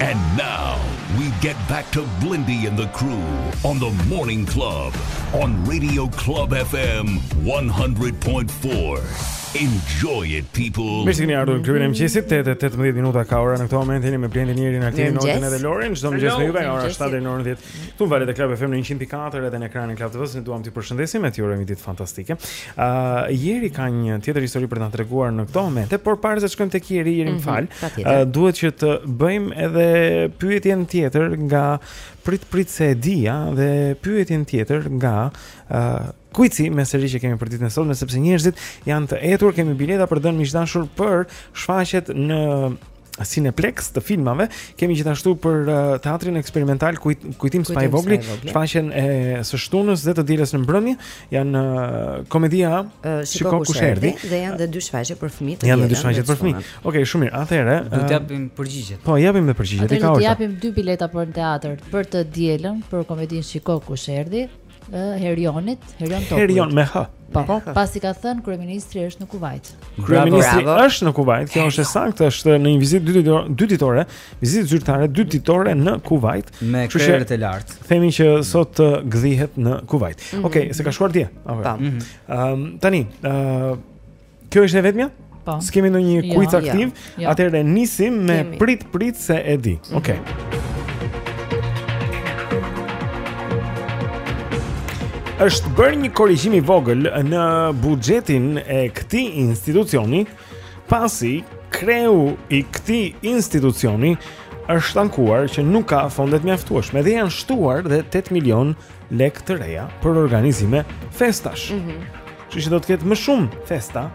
And now we get back to Blendi and the crew on the morning club on radio club FM 100.4 enjoy it people Mirë se keni ardhur në klubin e mëngjesit 8:18 minuta ka ora në këtë moment jeni me Blendin Jerin Altin Oltën edhe Lorin çdo mëngjes me ju nga ora 7 deri në orën 10 Te valët e Club FM në 100.4 edhe në ekranin e Club TV-s, ne duam t'ju përshëndesim e t'ju urojmë ditë fantastike. Ë, uh, Jeri ka një tjetër histori për ta treguar në këto momente, por para se të shkojmë tek Jeri, Jeri më mm -hmm, fal. Uh, duhet që të bëjmë edhe pyetjen tjetër nga prit prit se e di, ja, dhe pyetjen tjetër nga ë uh, kuici me seri që kemi për ditën e sotme sepse njerëzit janë të etur, kemi bileta për të dhënë miq të dashur për shfaqjet në Cineplex të filmave, kemi gjithashtu për uh, teatrin eksperimental kujt, kujtim Spahivogli, shfaqjen e së shtunës dhe të dielës në mbrëmje, janë uh, komedia uh, Shiko kush erdhi dhe janë dhe dy shfaqje për fëmijë të tjerë. Janë dy shfaqje për fëmijë. Okej, okay, shumë mirë. Atëherë, do të japim përgjigjet. Po, japim me përgjigjet. Atëherë do të japim dy bileta për në teatr për të dielën për komedinë Shiko kush erdhi ë Herionit, Herion Topullit. Herion me h. Po, po. pasi ka thënë kryeministri është në Kuvajt. Kryeministri është në Kuvajt, kjo është e saktë, është në një vizitë dy ditore, dy ditore, vizitë zyrtare dy ditore në Kuvajt. Me krerët e lartë. Themi që sot të gdhihet në Kuvajt. Mm -hmm. Okej, okay, se ka shkuar dje. Okej. Okay. Ëm mm -hmm. um, tani, ë uh, Kjo ishte e vetmja? Po. S'kemi ndonjë jo, quiz jo, aktiv. Jo, jo. Atëherë nisim me Kemi. prit prit se e di. Mhm. Okej. Mm -hmm. Okay. Është bërë një korrigjim i vogël në buxhetin e këtij institucioni, pasi kreu i këtij institucioni është ankuar që nuk ka fonde të mjaftueshme dhe janë shtuar dhe 8 milionë lekë të reja për organizime festash. Mm -hmm. Që që do të ketë më shumë festa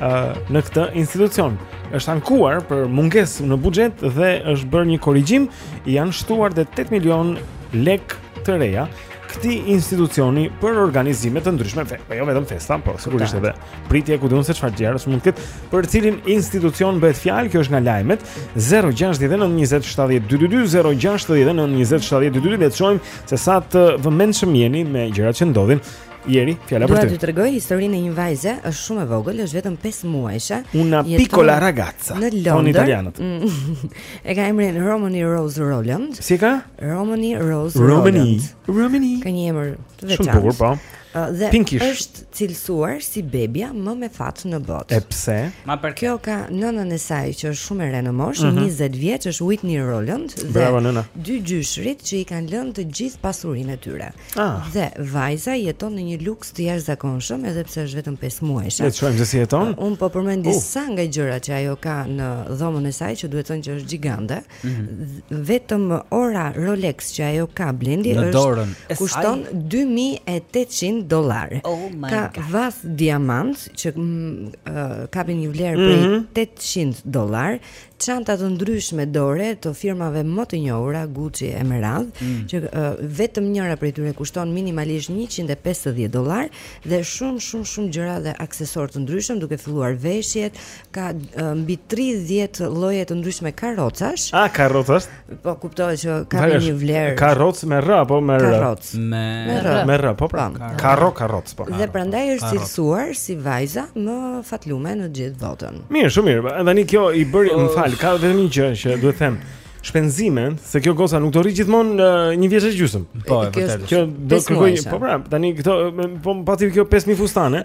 uh, në këtë institucion. është ankuar për mungesë në buxhet dhe është bërë një korrigjim, janë shtuar dhe 8 milion lekë të reja këtij institucioni për organizime të ndryshme, fe, po jo vetëm festa, po sigurisht edhe pritje ku di unë se çfarë gjëra mund të ketë për cilin institucion bëhet fjalë kjo është nga lajmet 069 20 70 222 069 20 70 222 le të shohim se sa të vëmendshëm jeni me gjërat që ndodhin Jeri, fjala për ty. Do t'ju tregoj historinë e një vajze, është shumë e vogël, është vetëm 5 muajshe. Una piccola ragazza. Në Londër. italianët. Mm. e ka emrin Romani Rose Roland. Si ka? Romani Rose Roland. Romani. Romani. Ka një emër të veçantë. Shumë bukur, po. Dhe Pinkish. është cilësuar si bebja më me fat në botë. E pse? Ma për kjo ka nënën e saj që është shumë e re në moshë, mm -hmm. 20 vjeç është Whitney Roland dhe Bravo, nëna. dy gjyshrit që i kanë lënë të gjithë pasurinë e tyre. Ah. Dhe vajza jeton në një luks të jashtëzakonshëm edhe pse është vetëm 5 muajshe. Le të shohim se si jeton. Uh, unë po përmend uh. disa uh. nga gjërat që ajo ka në dhomën e saj që duhet thënë që është gjigante. mm -hmm. vetëm ora Rolex që ajo ka Blendi në është dorën. kushton 2800 dollar. Oh ka vathë diamanti që uh, kapin një vlerë mm -hmm. prej 800 mhm. dollar, çanta të ndryshme dore të firmave më të njohura Gucci e me radhë, mm -hmm. që uh, vetëm njëra prej tyre kushton minimalisht 150 dollar dhe shumë shumë shumë gjëra dhe aksesorë të ndryshëm duke filluar veshjet, ka mbi 30 lloje të ndryshme karrocash. A karrocash? Po kuptohet që ka me një vlerë. Karroc me rr apo me r? Karroc. Me r. Me r, po pra. Po. Karro karroc, po. Dhe prandaj është cilësuar si vajza më fatlume në gjithë botën. Mirë, shumë mirë. Tani kjo i bëri, më fal, ka vetëm një gjë që duhet të them. shpenzimet, se kjo goca nuk do rri gjithmonë në një vjeç e gjysëm. Po, e vërtetë. Kjo do të kërkojë, po pra, tani këto po pati kjo 5000 fustane,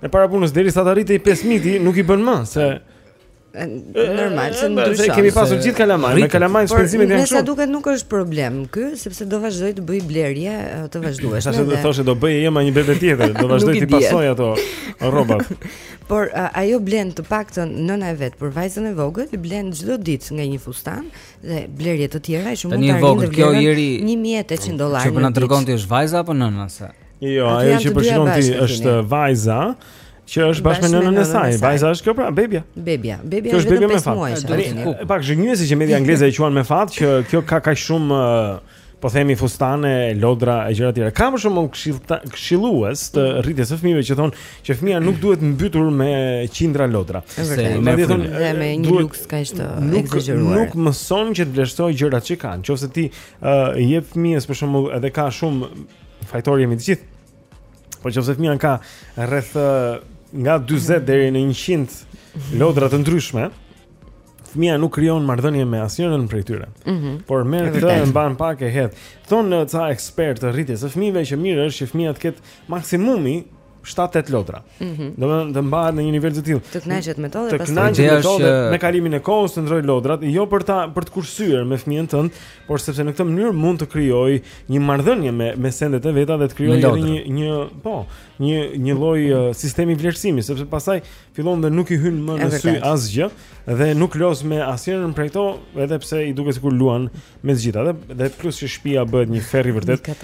e para punës derisa të arritej 5000 nuk i bën më, se normal se ndryshon. Ne kemi pasur gjithë kalamaj, me kalamaj shpenzimet janë shumë. Me sa duket nuk është problem ky, sepse do vazhdojë të bëjë blerje të vazhdueshme. Sa do të thoshë do bëjë e ëma një bebe tjetër, do vazhdojë të pasojë ato rrobat. Por uh, ajo blen të paktën nëna e vet për vajzën e vogël, blen çdo ditë nga një fustan dhe blerje të tjera që mund të arrijnë te vlera deri... 1800 dollarë. Çfarë po na tregon ti është vajza apo nëna se? Jo, ajo që po shikon ti është vajza. Që është bashkë me nënën e saj. Vajza është kjo pra, bebia. Bebia, bebia është vetëm 5 muajshe. Pak zhgënjyese që media angleze e quan me fat që kjo ka kaq shumë uh, po themi fustane, lodra e gjëra të tjera. Ka për shembull këshillues të mm. rritjes së fëmijëve që thonë që fëmija nuk duhet mbytur me qindra lodra. Domethënë me një luks kaq të ekzagjeruar. Nuk mëson që të vlerësojë gjërat që kanë. Qoftë se ti i jep fëmijës për shembull edhe jam shumë fajtor, jemi të gjithë. Po nëse fëmija ka rreth nga 40 deri në 100 lodra të ndryshme, Fëmija nuk krijon marrëdhënie me asnjërin prej tyre. Mm -hmm. Por merr këtë e mban pak e hedh. Thonë ca ekspertë të rritjes së fëmijëve që mirë është që fëmija të ketë maksimumi 7-8 lodra. Mm -hmm. Domethënë të mbahet në një nivel të tillë. Të kënaqet me to dhe pastaj të kënaqet me to dhe me kalimin e kohës të ndërrojë lodrat, jo për ta për të kursyer me fëmijën tënd, por sepse në këtë mënyrë mund të krijojë një marrëdhënie me me sendet e veta dhe të krijojë një një po, një një lloj uh, sistemi vlerësimi, sepse pastaj fillon dhe nuk i hyn më në sy asgjë dhe nuk loz me asnjërin prej këtyre, edhe pse i duket sikur luan me të gjitha. Dhe dhe plus që shtëpia bëhet një ferr i vërtetë.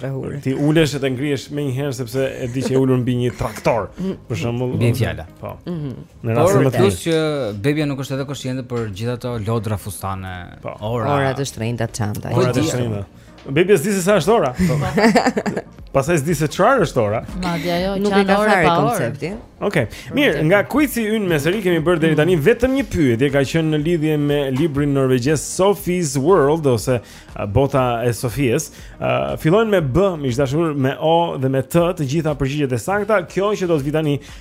Ti ulesh dhe ngrihesh menjëherë sepse e di që je ulur mbi një traktor. Mm. Për shembull, vjen fjala. Po. Mhm. Në rastin e tij. Plus që bebia nuk është edhe koshiente për gjithë ato lodra fustane, po. ora, ora të shtrenjta çanta. Ora të shtrenjta. Bebi s'di se sa është ora. Pastaj s'di se çfarë është ora. Madje ajo nuk e ka fare konceptin. Okej. Okay. Mirë, nga kuici ynë me seri kemi bërë deri tani vetëm një pyetje ka qenë në lidhje me librin norvegjez Sophie's World ose Bota e Sofisë. Uh, Fillojnë me B, mirëdashur me O dhe me T, të gjitha përgjigjet e sakta. Kjo që do të vijë tani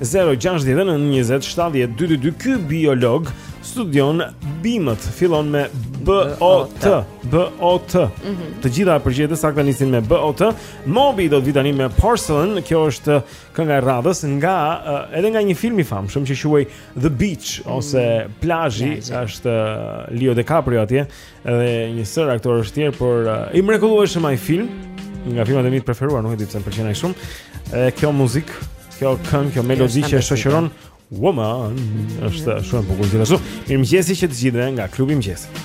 069 20 70 222 ky biolog studion bimët fillon me B O T B O T mhm. të gjitha përgjigjet e sakta nisin me B O T Moby do të vi tani me Porcelain kjo është kënga e radhës nga, edhe nga një film i famshëm që quhej The Beach mhm. ose plazhi është Leo DiCaprio atje Edhe një sërë aktorësh të tjerë, por uh, i mrekullueshëm ai film, nga filmat e mi të preferuar, nuk e di pse më pëlqen aq shumë, e kjo muzikë, kjo këngë, kjo melodi që e shoqëron, woman, është shumë e bukur gjithashtu. Mirëmëngjesi të gjithëve nga klubi i mëngjesit.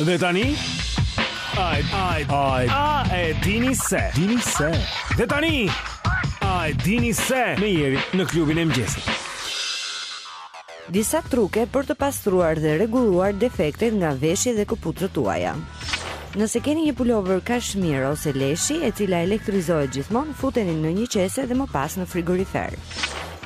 Dhe tani Ai ai ai a e dini se dini se Dhe tani A e dini se me Jerin në klubin e mëngjesit Disa truke për të pastruar dhe rregulluar defektet nga veshjet dhe këpucët tuaja. Nëse keni një pulover kashmir ose leshi e cila elektrizohet gjithmonë, futeni në një qese dhe më pas në frigorifer.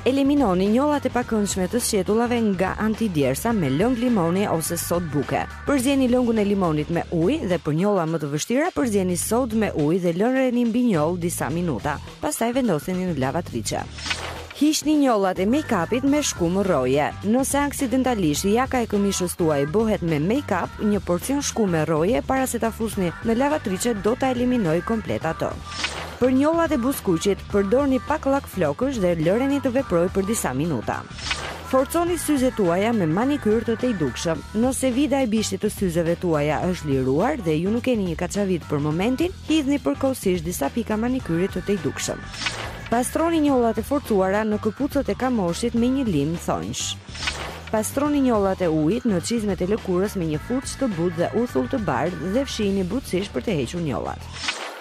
Eliminoni njollat e pakëndshme të sqetullave nga antidjersa me lëng limoni ose sodë buke. Përzieni lëngun e limonit me ujë dhe për njolla më të vështira përzieni sodë me ujë dhe lëreni mbi njollë disa minuta. Pastaj vendoseni në lavatriçe. Hiqni njollat e make-up-it me shkumë rroje. Nëse aksidentalisht jaka e këmishës tuaj bëhet me make-up, një porcion shkume rroje para se ta fusni në lavatriçe do ta eliminojë komplet atë. Për njollat e buzëkuqit, përdorni pak llak flokësh dhe lëreni të veprojë për disa minuta. Forconi syzet tuaja me manikyr të tejdukshëm. Nëse vida e bishtit të syzeve tuaja është liruar dhe ju nuk keni një kaçavidë për momentin, hidhni përkohësisht disa pika manikyri të tejdukshëm. Pastroni njollat e forcuara në këpucët e kamoshit me një limë thonjsh. Pastroni njollat e ujit në çizmet e lëkurës me një furçë të butë dhe uthull të bardhë dhe fshijini butësisht për të hequr njollat.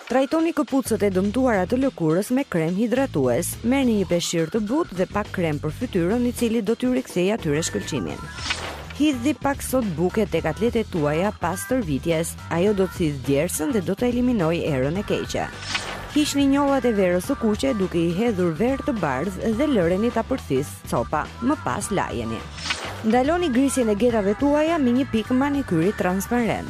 Trajtoni këpucët e dëmtuara të lëkurës me krem hidratues. Merrni një peshqir të butë dhe pak krem për fytyrën, i cili do t'ia rikthejë atyre shkëlqimin. Hidhni pak sodë buke tek atletet tuaja pas stërvitjes. Ajo do të thithë djersën dhe do të eliminojë erën e keqe. Hiqni njollat e verës së kuqe duke i hedhur verë të bardhë dhe lëreni ta përthisë copa. Më pas lajeni. Ndaloni grisjen e getave tuaja me një pikë manikyri transparent.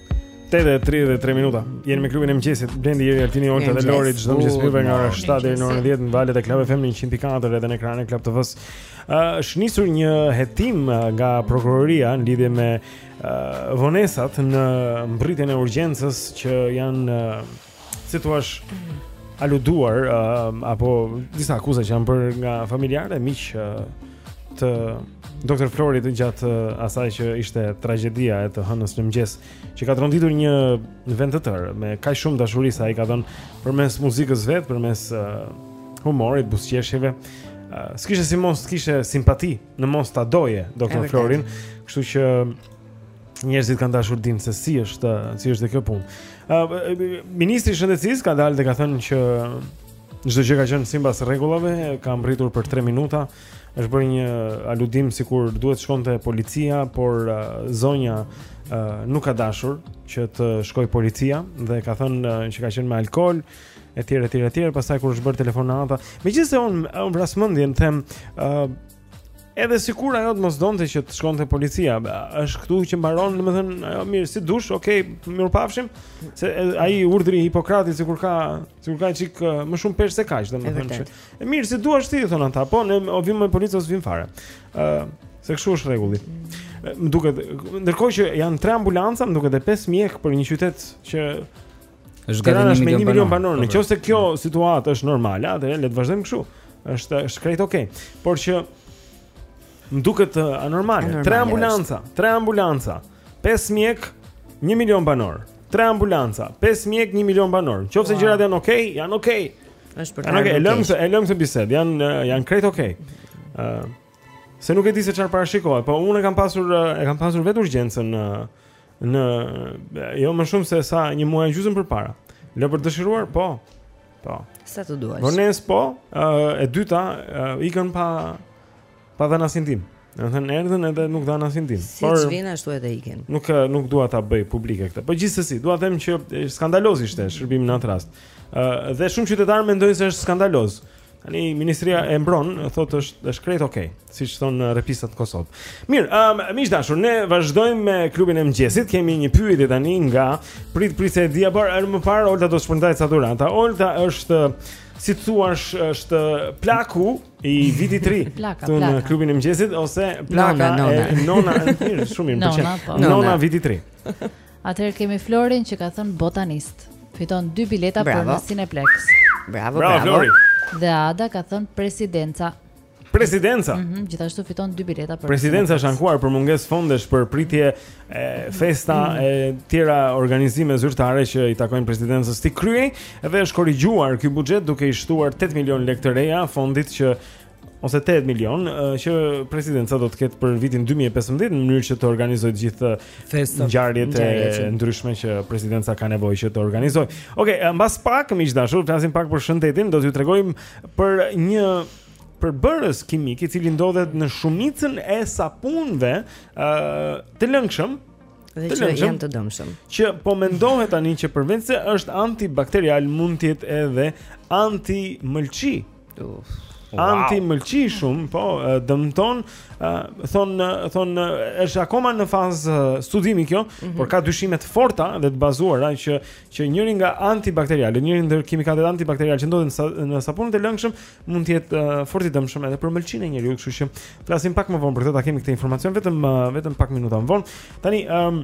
8:33 minuta. Jeni me klubin e mëngjesit. Blendi Jeri Altini Olta dhe Lori çdo mëngjes nga ora 7 deri në orën 10 në valët e Club FM 104 edhe në ekranin e Club TV-s. Është uh, nisur një hetim nga prokuroria në lidhje me uh, vonesat në mbërritjen e urgjencës që janë uh, si thua, aluduar uh, apo disa akuza që janë bërë nga familjarë e miq uh, të Dr. Florit gjatë uh, asaj që ishte tragjedia e të hënës në mëngjes që ka tronditur një vend të tërë me kaq shumë dashuri sa ai ka dhënë përmes muzikës së vet, përmes uh, humorit, buzëqeshjeve. Uh, S'kishte si mos të kishe simpati, në mos ta doje Dr. Florin, kështu që Njerëzit kanë dashur të dinë se si është, si është dhe kjo punë. Uh, Ministri i Shëndetësisë ka dalë dhe ka thënë që çdo gjë ka qenë sipas rregullave, ka mbërritur për 3 minuta. Është bërë një aludim sikur duhet të shkonte policia, por uh, zonja uh, nuk ka dashur që të shkojë policia dhe ka thënë uh, që ka qenë me alkool etj etj etj pastaj kur është bërë telefonata megjithëse un un vras mendjen them uh, Edhe sikur ajo të mos donte që të shkonte policia, është këtu që mbaron, domethënë, ajo mirë, si dush, okay, mirupafshim, se ai urdhri i Hipokratit sikur ka, sikur ka çik më shumë peshë se kaq, domethënë. E mirë, si duash ti, thon ata, po ne o vim me policë ose s'vim fare. Ë, uh, se kështu është rregulli. Më duket, ndërkohë që janë tre ambulanca, më duket edhe pesë mjekë për një qytet që Është gati 1 milion, milion banorë. Në qoftë se kjo situatë është normale, atëherë le të vazhdojmë kështu. Është është krejt okay. Por që më duket uh, anormale. Tre ambulanca, tre ambulanca, pesë mjekë, 1 milion banorë. Tre ambulanca, pesë mjekë, 1 milion banorë. Nëse gjërat janë okay, janë okay. Është për të. Okej, e lëmë si e lëmë si bisedë, janë uh, janë krejt okay. Ëh. Uh, se nuk e di se çfarë parashikohet, po unë kam pasur e kam pasur vetë urgjencën në Në jo më shumë se sa një muaj e gjysmë përpara. Lë për të dëshiruar, po. Po. Sa të duash. Vonesë po, e dyta ikën pa pa dhënë asnjë ndihmë. Domethënë erdhën edhe nuk dhanë asnjë ndihmë. Si Por vjen ashtu edhe ikin. Nuk nuk dua ta bëj publike këtë. Po gjithsesi, dua të them që skandaloz ishte shërbimi në atë rast. Ë dhe shumë qytetarë mendojnë se është skandaloz. Tani ministria e mbron, thotë është është krejt okay, siç thon uh, repistat në Kosovë. Mirë, ëm um, miq të dashur, ne vazhdojmë me klubin e mëngjesit. Kemi një pyetje tani nga prit prit e dia, por më parë Olta do të shpërndajë ca dhurata. Olta është si thua është plaku i vitit të ri këtu në klubin e mëngjesit ose plaka nona, nona. e nona, shumë mirë, pëlqen. Nona, po. nona, nona e vitit të ri. Atëherë kemi Florin që ka thënë botanist. Fiton dy bileta për në Cineplex. Bravo, bravo. Flori. Dhe Ada ka thënë presidenca. Presidenca. Mhm, mm gjithashtu fiton dy bileta për. Presidenca është ankuar për mungesë fondesh për pritje e festa mm -hmm. e tjera organizime zyrtare që i takojnë presidencës t'i kryejë dhe është korrigjuar ky buxhet duke i shtuar 8 milionë lekë të reja fondit që ose 8 milion që presidenca do të ketë për vitin 2015 në mënyrë që të organizojë gjithë festat ngjarjet e ndryshme që presidenca ka nevojë që të organizojë. Okej, okay, eh, mbas pak miq të dashur, flasim pak për shëndetin, do t'ju tregojmë për një përbërës kimik i cili ndodhet në shumicën e sapunëve të eh, të lëngshëm dhe që janë të dëmshëm. Që po mendohet tani që përveçse është antibakterial mund të jetë edhe antimëlçi. Antimëlçi shumë, po dëmton, thon thon është akoma në fazë studimi kjo, mm -hmm. por ka dyshime të forta dhe të bazuara që që njëri nga antibakterialët, njëri ndër kimikatet antibakteriale që ndodhen në sapunët e lëngshëm mund të jetë fort i dëmshëm edhe për mëlçinë e njeriu, kështu që flasim pak më vonë për këtë, do ta kemi këtë informacion vetëm vetëm pak minuta më vonë. Tani, ëm um,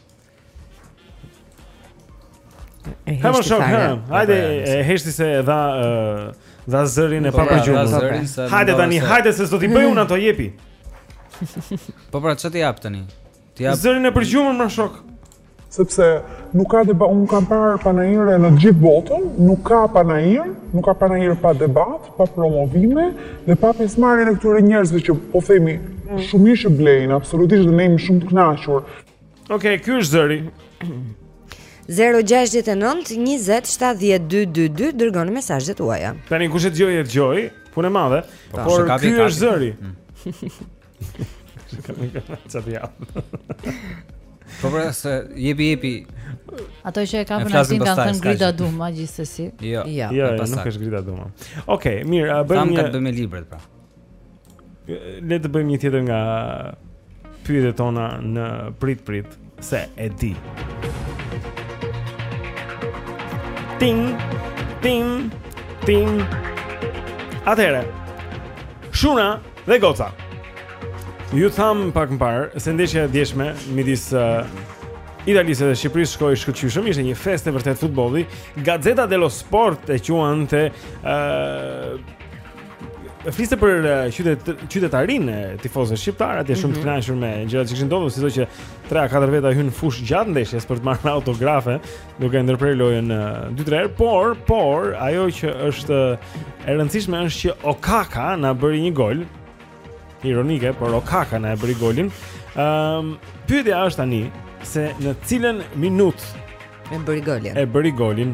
Ha mor shok, ha. Hajde, e heshti se dha dha zërin e papërgjumur. Hajde tani, hajde se s'do t'i bëj unë ato jepi. Po pra ç'të jap tani? Të jap zërin e përgjumur mor shok. Sepse nuk ka debat, unë kam parë panajire në gjithë botën, nuk ka panajir, nuk ka panajir pa debat, pa promovime, dhe pa pjesëmarrje të këtyre njerëzve që po themi shumë blejnë, absolutisht dhe ne jemi shumë të kënaqur. Okej, okay, ky është zëri. 0-6-9-20-70-2-2-2 Dërgoni mesazhet tuaja Tani kush e dëgjoi e dëgjoi Punë e madhe po, po, Por ky është zëri mm. Ça të jap Po pra se jepi jepi Ata që e kanë për nesër kanë thënë Grida Duma gjithsesi. Jo, jo, jo, jo nuk është Grida Duma Okej, mirë, bëjmë një... Thamë ka të bëjmë librat pra Le të bëjmë një tjetër nga pyetjet tona prit prit se e di. Tim, tim, tim. Atëherë. Çuna dhe goca. Ju tham pak më parë se ndeshja e djeshme midis uh, Italisë dhe Shqipërisë shkoi shkëlqyeshëm, ishte një festë e vërtetë futbolli. Gazzetta dello Sport e quante uh, Fliste për uh, qytet qytetarinë e tifozëve shqiptarë, atje shumë mm -hmm. të kënaqur me gjërat që kishin ndodhur, sido që 3-4 veta hynë në fushë gjatë ndeshjes për të marrë autografe, duke ndërprerë lojën 2-3 uh, herë, por por ajo që është e rëndësishme është që Okaka na bëri një gol. Ironike, por Okaka na e bëri golin. Ehm, um, pyetja është tani se në cilën minutë e bëri golin. E bëri golin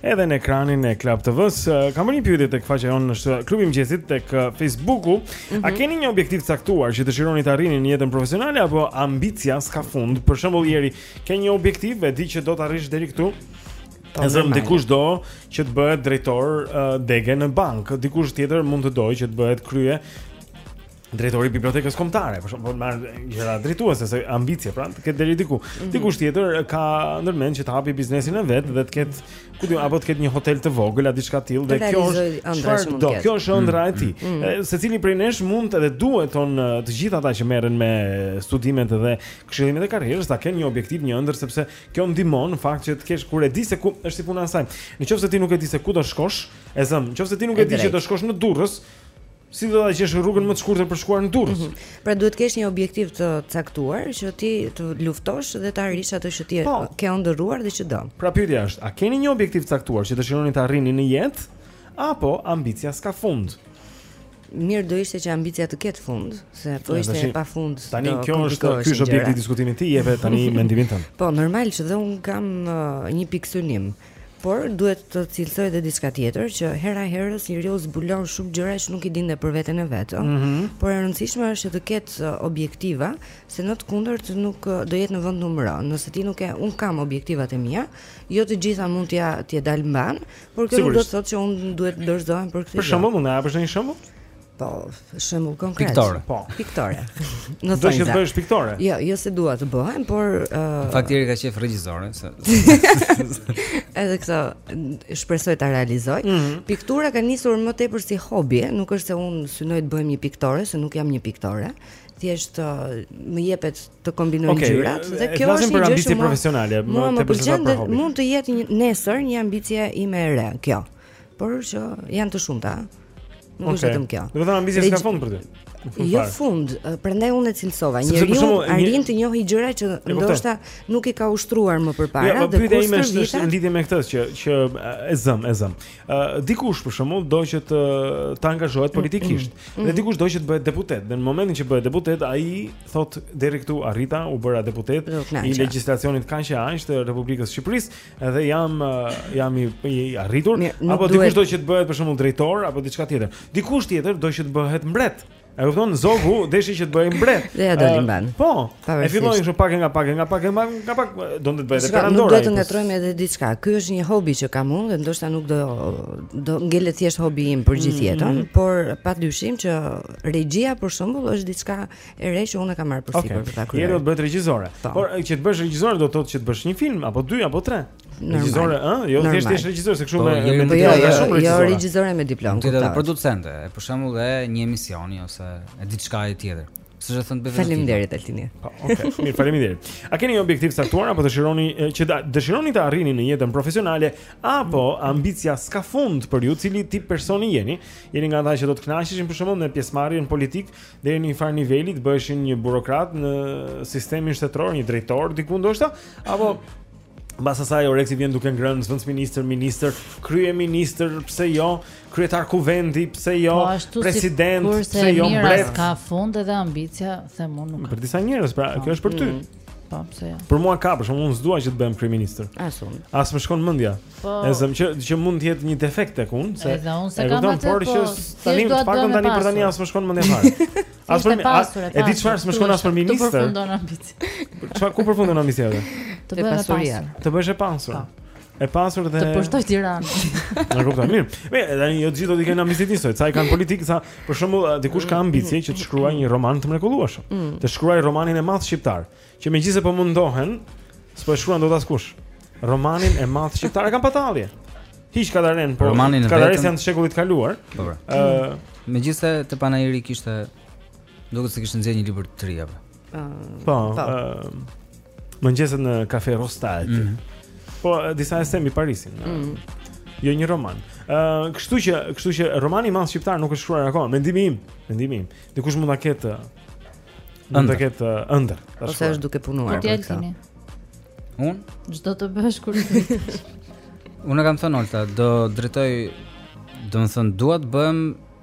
Edhe në ekranin e Club TV-s kam bërë një pyetje tek faqja jonë në klubin e mëngjesit tek Facebooku. Mm -hmm. A mhm. keni një objektiv të caktuar që dëshironi të arrini në jetën profesionale apo ambicia s'ka fund? Për shembull, Jeri, ke një objektiv e di që do të arrish deri këtu? E zëmë dikush do që të bëhet drejtor uh, dege në bankë Dikush tjetër mund të dojë që të bëhet krye drejtori i bibliotekës kombëtare, për shembull marr gjëra drejtuese se ambicie pra, të ketë deri diku. Mm -hmm. Dikush tjetër ka ndërmend që të hapi biznesin e vet dhe të ketë ku di unë apo të ketë një hotel të vogël a diçka të tillë dhe kjo është çfarë do, kjo është ëndrra e tij. Mm -hmm. Secili prej nesh mund edhe duhet thonë të gjithë ata që merren me studimet dhe këshillimet e karrierës ta kenë një objektiv, një ëndërr sepse kjo ndihmon në fakt që të kesh kur e di se ku është si puna e saj. Nëse ti nuk e di se ku do shkosh, e zëmë, nëse ti nuk e, e di që do shkosh në Durrës, Si do ta gjesh rrugën më të shkurtër për të shkuar në Durrës? Mm -hmm. Pra duhet të kesh një objektiv të caktuar që ti të luftosh dhe të arrish atë që ti po. ke ëndërruar dhe që do. Pra pyetja është, a keni një objektiv të caktuar që dëshironi të arrini në jetë apo ambicia s'ka fund? Mirë do ishte që ambicia të ketë fund, se po ishte e pafund. Tani kjo është ky është objekti i diskutimit ti, jepe tani mendimin tënd. Po, normal që dhe unë kam uh, një pikë synim. Por duhet të cilësoj edhe diçka tjetër që hera herës njeriu zbulon shumë gjëra që nuk i dinte për veten e vet. Mm -hmm. Por e rëndësishme është që të ketë uh, objektiva, se në të kundërt nuk uh, do jetë në vend numëro. Nëse ti nuk e unë kam objektivat e mia, jo të gjitha mund t'ia t'ia dal mbanë, por kjo nuk do të thotë që unë duhet të dorëzohem për këtë. Për shembull, mund të japësh një shembull? Po, shembull konkret. Piktore. Po, piktore. Në thonjë. Do të bëhesh piktore? Jo, jo se dua të bëhem, por ë uh... Fakti ke qejf regjisore, se. Edhe këtë shpresoj ta realizoj. Mm -hmm. Piktura ka nisur më tepër si hobi, nuk është se unë synoj të bëhem një piktore, se nuk jam një piktore. Thjesht uh, më jepet të kombinoj okay, ngjyrat dhe kjo është një gjë shumë profesionale, më tepër për hobi mund të jetë një nesër një ambicie ime e re, kjo. Por që janë të shumta. Nuk okay. është vetëm kjo. Domethënë ambicia s'ka fund për ty. Jo fund, prandaj unë e cilësova. Njeriu arrin të njohë gjëra që ndoshta nuk i ka ushtruar më përpara ja, jo, dhe pyetja ime është vita... lidhje me këtë që që e zëmë, e zëmë. Ë uh, dikush për shembull do që të të angazhohet mm, politikisht mm, mm, dhe mm. dikush do që të bëhet deputet. Dhe në momentin që bëhet deputet, ai thotë deri këtu arrita, u bëra deputet i legjislacionit kanë që është Republikës së Shqipërisë. Edhe jam jam i, i arritur Mir, apo duhet... dikush do që të bëhet për shembull drejtor apo diçka tjetër. Dikush tjetër do që të bëhet mbret. E kupton Zogu deshi që të bëhej mbret. Dhe ia doli mbanë. Po. E filloi kështu pak nga pak nga pak nga pak nga pak do të bëhet perandora. Nuk dua të ngatërrojmë edhe diçka. Ky është një hobi që kam unë dhe ndoshta nuk do do ngelet thjesht hobi im për gjithë mm, jetën, mm. por padyshim që regjia për shembull është diçka e re që unë kam marrë përsipër okay. për ta kryer. Yeri do të bëhet regjizore. Po. Por që të bëhesh regjizore do të thotë që të bësh një film apo dy apo tre. Regjizore, ë? Jo, thjesht ti je regjizor, se kështu po, me me ndonjë gjë shumë regjizore. Jo, regjizore me diplomë. Ti do të producente, për shembull, e një emisioni ose e diçka e tjetër. Siç e thonë befestim. Faleminderit Altini. Po, okay. Mirë, faleminderit. A keni një objektiv të caktuar apo dëshironi që da, dëshironi të arrini në jetën profesionale apo ambicia s'ka fund për ju, cili tip personi jeni? Jeni nga ata që do të kënaqeshin për shembull me pjesëmarrjen në politikë, deri në një farë niveli të bëheshin një burokrat në sistemin shtetëror, një drejtor diku ndoshta, apo mbas asaj oreksi vjen duke ngrënë zëvendësministër, ministër, kryeministër, pse jo, kryetar kuvendi, pse jo, po, president, pse jo, mbret. Ka fund edhe ambicia, them unë nuk. Për disa njerëz, pra, kjo është për ty. Mm. Po, pse jo? Për mua ka, për shkak unë s'dua që të bëhem kryeministër. As unë. As më shkon mendja. Po. E them që që mund të jetë një defekt tek unë, se. Edhe unë s'e kam atë, por që po, tani të paktën tani për tani as më shkon mendja fare. As për e di çfarë s'më shkon as për ministër. Ku përfundon ambicia. Çfarë ku përfundon ambicia? Të bëhesh e pasur. Të bëhesh e pasur. Po. e pasur dhe të pushtosh Tiranën. Na kuptoj mirë. Mirë tani jo të gjithë do të kenë ambicie të njëjtë, sa i kanë politike, sa për shembull dikush ka ambicie që të shkruajë një roman të mrekullueshëm, mm. të shkruajë romanin e madh shqiptar, që megjithëse po mundohen, s'po e shkruan dot askush. Romanin e madh shqiptar e kanë patallje. Hiq Kadarenë, po romanin e vetëm janë të shekullit të kaluar. Po. Pra. Ë, megjithëse te panairi kishte, më duket se kishte nxjerrë një libër të ri apo. Ëh. Po. po. Ëh. Mëngjeset në Kafe Rostand. Mm -hmm. Po disa ese mbi Parisin. Ëh. Mm -hmm. Jo një roman. Ëh, uh, kështu që, kështu që romani i madh shqiptar nuk është shkruar akoma. Mendimi im, mendimi im. Dikush mund ta ketë mund ta ketë ëndërr. Ose është duke punuar. Po ti Altini. Unë? Ç'do të bësh kur Unë kam thënë Olta, do drejtoj, domethënë dua të bëhem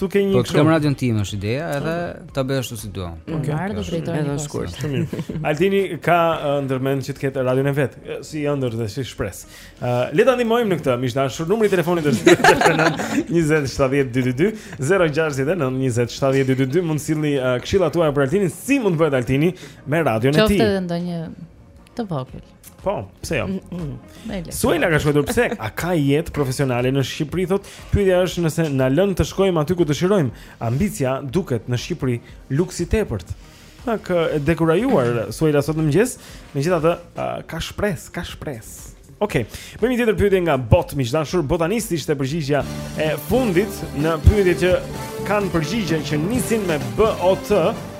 Këtu ke një kështu. Po të kam radion tim është ideja edhe ta bëj ashtu si dua. Po okay. marrë do drejtoj. Edhe shkurt. Shumë mirë. Altini ka ndërmend që të ketë radion e vet, si ëndërr dhe si shpresë. Ë le ta ndihmojmë në këtë, miq të dashur, numri i telefonit është 20 70 222 069 20 70 222 mund të sillni këshillat tuaja për Altinin, si mund të bëhet Altini me radion e tij. Qoftë edhe ndonjë të vogël. Po, pse jo? Suela ka shkruajtur pse? A ka jetë profesionale në Shqipëri thotë? Pyetja është nëse na lënë të shkojmë aty ku dëshirojmë. Ambicia duket në Shqipëri luks i tepërt. Pak e dekurajuar Suela sot në mëngjes, megjithatë ka shpresë, ka shpresë. Okej. Bëjmë një tjetër pyetje nga bot, miq të dashur, botanist ishte përgjigja e fundit në pyetjet që kanë përgjigje që nisin me BOT.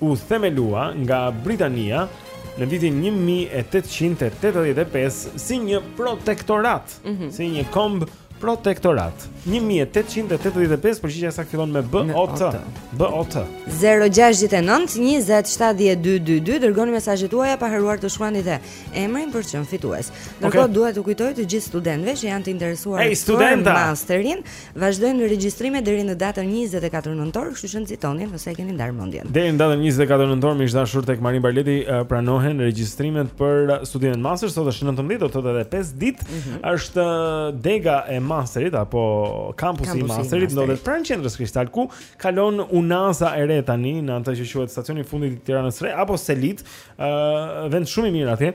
u themelua nga Britania në vitin 1885 si një protektorat, mm -hmm. si një komb protektorat. 1885 përgjigja e saktë fillon me B O T. B O T. 069 20 70 222 dërgoni mesazhet tuaja pa harruar të shkruani dhe emrin për të qenë fitues. Ndërkohë okay. duhet të kujtoj të gjithë studentëve që janë të interesuar, studentët për masterin Vazhdojnë regjistrimet deri në datën 24 nëntor, kështu që nxitoni nëse e keni ndar mendjen. Deri në datën 24 nëntor miq të dashur tek Marin Barleti pranohen regjistrimet për studimet master, sot është 19, do të thotë edhe 5 ditë. Mm -hmm. Është dega e masterit apo kampusi, kampusi i masterit, ndodhet pranë qendrës Kristal ku kalon Unaza e re tani në atë që quhet stacioni i fundit i Tiranës së Re apo Selitë, ë uh, vend shumë i mirë atje.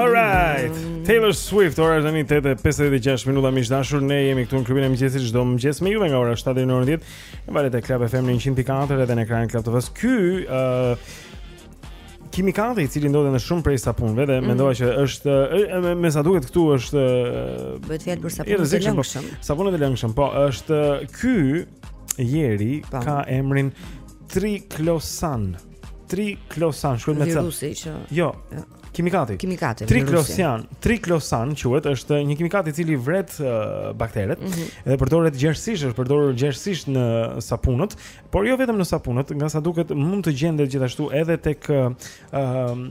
All right. Taylor Swift, ora është tani 8:56 minuta miq të dashur. Ne jemi këtu në klubin e mëngjesit çdo mëngjes me juve nga ora 7 deri në orën 10. Në valët e Club FM në 104 edhe në ekranin Club TV-së. Ky ë uh, kimikati i cili ndodhet në shumë prej sapunëve dhe mm. mendova që është me, me sa duket këtu është bëhet fjalë për sapunët e po, lëngshëm. Sapunët e lëngshëm, po është ky ieri po. ka emrin Triclosan. Triklosan, shkruhet me cë. Virusi që. Jo. Ja. Kimikati. Kimikati. Triklosan, triklosan quhet, është një kimikat i cili vret uh, bakteret mm -hmm. dhe përdoret gjerësisht, është përdorur gjerësisht në sapunët, por jo vetëm në sapunët, nga sa duket mund të gjendet gjithashtu edhe tek ë uh,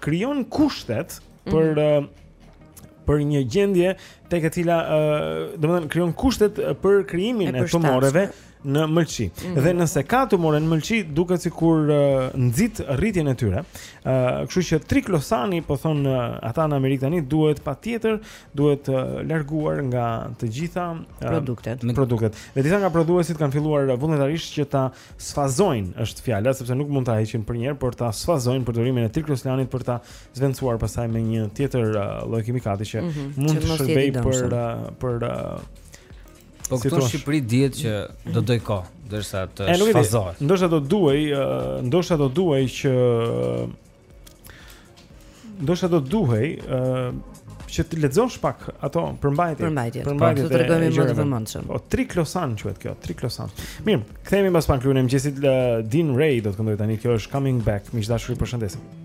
krijon kushtet mhm. për mm -hmm. për një gjendje tek e cila, domethënë krijon kushtet për krijimin e, e tumoreve në mëlçi. Mm -hmm. Dhe nëse ka tumore në mëlçi, duket sikur uh, nxit rritjen e tyre. Ë, uh, kështu që triklosani po thonë uh, ata në Amerikë tani duhet patjetër duhet uh, larguar nga të gjitha uh, produktet. Produktet. Dhe disa nga prodhuesit kanë filluar vullnetarisht që ta sfazojnë është fjala sepse nuk mund ta heqin përnjëherë, por ta sfazojnë përdorimin e triklosanit për ta zëvendësuar pastaj me një tjetër uh, lloj uh, kimikati që mm -hmm, mund të shërbejë për uh, për uh, Po këtu në Shqipëri dihet që do dojë kohë, derisa të sfazohet. Ndoshta do duhej, uh, ndoshta do duhej që uh, Ndoshta do duhej uh, Që të lexosh pak ato përmbajtje Përmbajtje Përmbajtje të tregohemi më të vëmendshëm O triklosan quhet kjo Triklosan Mirë, kthehemi mbas pak në klubin e mëngjesit uh, Dean Ray do të këndojë tani Kjo është Coming Back Miq të dashur i përshëndesim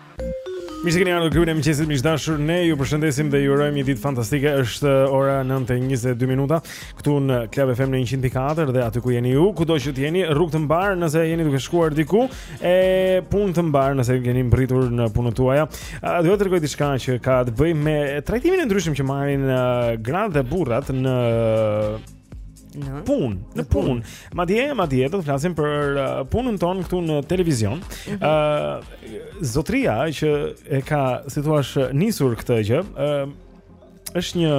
Mirë se keni ardhur në klubin e mëngjesit miq të dashur. Ne ju përshëndesim dhe ju urojmë një ditë fantastike. Është uh, ora 9:22 minuta këtu në Club FM në 104 dhe aty ku jeni ju, kudo që të jeni, rrugë të mbarë nëse jeni duke shkuar diku, e punë të mbarë nëse jeni mbritur në punët tuaja. Uh, do të tregoj diçka që ka të bëjë me trajtimin e ndryshëm që marrin uh, gratë dhe burrat në Në punë, në punë. Pun. Madje, madje do të flasim për uh, punën tonë këtu në televizion. Ëh, mm -hmm. uh, zotria që e ka, si të thuash, nisur këtë gjë, ëh, uh, është një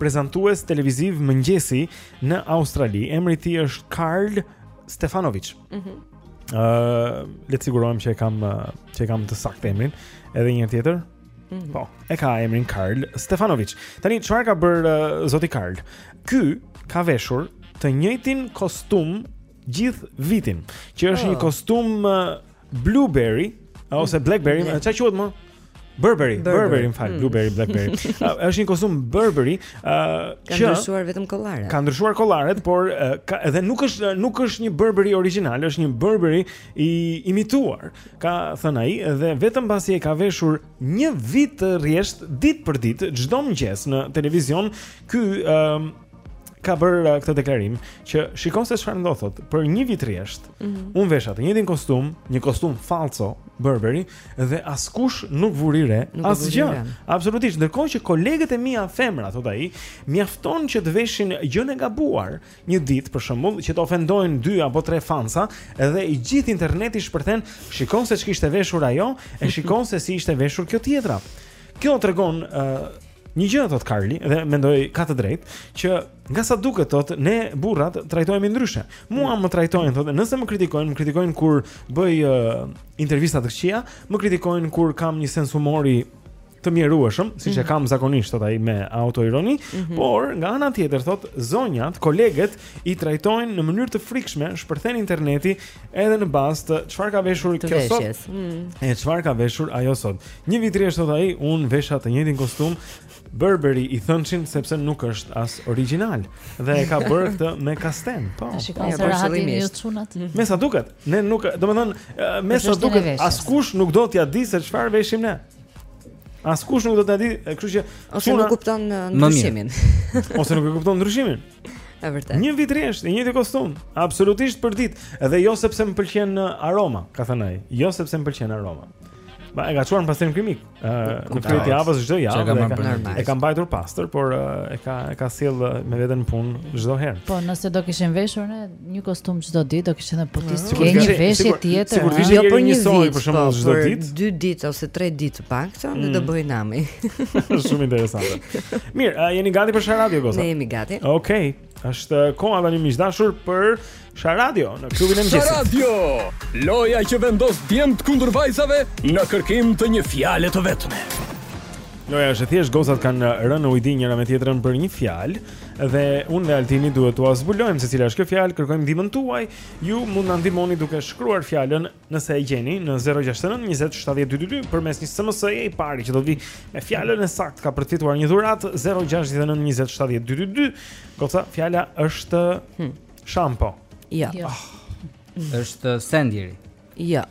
prezantues televiziv mëngjesi në Australi. Emri i tij është Karl Stefanovic. Mhm. Mm ëh, uh, le të sigurohem që e kam uh, që e kam të saktë emrin. Edhe një herë tjetër, Mhm. Po, e ka emrin Karl Stefanovic. Tani çfarë ka bër uh, zoti Karl? Ky ka veshur të njëjtin kostum gjithë vitin, që është oh. një ah. kostum uh, blueberry uh, ose blackberry, mm. çfarë quhet më? Burberry, Burberry, më fal, mm. Blueberry, Blackberry. uh, është një kostum Burberry, ë, uh, që ka ndryshuar vetëm kollaret. Ka ndryshuar kollaret, por uh, ka, edhe nuk është nuk është një Burberry origjinal, është një Burberry i imituar, ka thënë ai dhe vetëm pasi e ka veshur një vit rresht ditë për ditë çdo mëngjes në televizion, ky um, ka bërë uh, këtë deklarim që shikoni se çfarë ndodh thotë, për një vit rresht, mm -hmm. unë vesha të njëjtin kostum, një kostum falso Burberry dhe askush nuk vuri re asgjë. Absolutisht, ndërkohë që kolegët e mia femra thotë ai, mjafton që të veshin gjënë e gabuar. një ditë për shembull që të ofendojnë dy apo tre fansa dhe i gjithë interneti shpërthen shiko se ç'kishte veshur ajo e shiko se si ishte veshur kjo tjetra. Kjo tregon uh, një gjë thot Karli dhe mendoj ka të drejtë që nga sa duket thot ne burrat trajtohemi ndryshe. Mua më trajtojnë thot nëse më kritikojnë, më kritikojnë kur bëj uh, intervista të këqija, më kritikojnë kur kam një sens humori të mjerueshëm, siç e mhm. kam zakonisht thot ai me autoironi, mm -hmm. por nga ana tjetër thot zonjat, koleget i trajtojnë në mënyrë të frikshme, shpërthen interneti edhe në bazë të çfarë ka veshur kjo sot. Mm. E çfarë ka veshur ajo sot. Një vit rresht thot ai, un vesha të njëjtin kostum Burberry i thënçin sepse nuk është as origjinal dhe e ka bërë këtë me kasten. Po. Shiko sa rehat jeni ju çunat. Mhm. Me sa duket, ne nuk, domethënë, me sa duket askush nuk do t'ia di se çfarë veshim ne. Askush nuk do t'ia di, kështu që ose nuk e kupton uh, ndryshimin. Ose nuk e kupton ndryshimin. Është vërtet. Një vit rresht, i njëjti kostum, absolutisht për ditë, edhe jo sepse më pëlqen uh, aroma, ka thënë ai. Jo sepse më pëlqen aroma. Po, e ka çuar në pastrim kimik. Ë, uh, në fundjavë çdo javë e ka normal. E ka mbajtur pastër, por e ka e ka sjell me vete në punë çdo herë. Po, nëse do kishin veshur ne Një kostum çdo ditë do kishte edhe pitet të kenë një veshje tjetër. Sikur të ishte për një soi për shembull çdo ditë. Dy ditë ose tre ditë të paktën mm. do bëj nami. Shumë interesante. Mirë, a jeni gati për Sharadio goca? Ne jemi gati. Okej. Okay. Është koha tani miq të dashur për Sharadio në klubin e mëngjesit. Sharadio. Loja që vendos djemtë kundër vajzave në kërkim të një fjale të vetme. Loja është e thjeshtë gocat kanë rënë në ujdi njëra me tjetrën për një fjalë. Dhe unë dhe Altini duhet t'ua zbulojmë se cila është kjo fjalë, kërkojmë ndihmën tuaj. Ju mund na ndihmoni duke shkruar fjalën nëse e gjeni në 069 20 70 222 përmes një SMS-je i pari që do të vi me fjalën e saktë ka për të fituar një dhuratë 069 20 70 222. Goca, fjala është hmm. shampo. Jo. Ja. Jo. Oh. Është send i ri. Jo. Ja.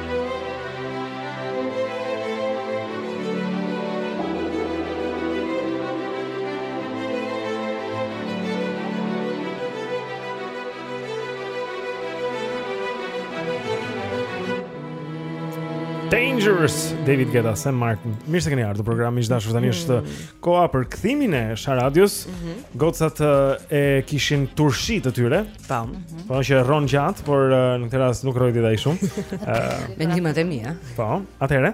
Dangerous David Guetta Sam Martin. Mirë se keni ardhur në program miq të dashur tani është mm. koha për kthimin e Sharadios. Mm -hmm. Gocat e kishin turshi të tyre. Po. Mhm. Po që rron gjat, por uh, në këtë rast nuk rroi dita shumë. Ëh. Uh, Mendimet e mia. Po. Atëherë.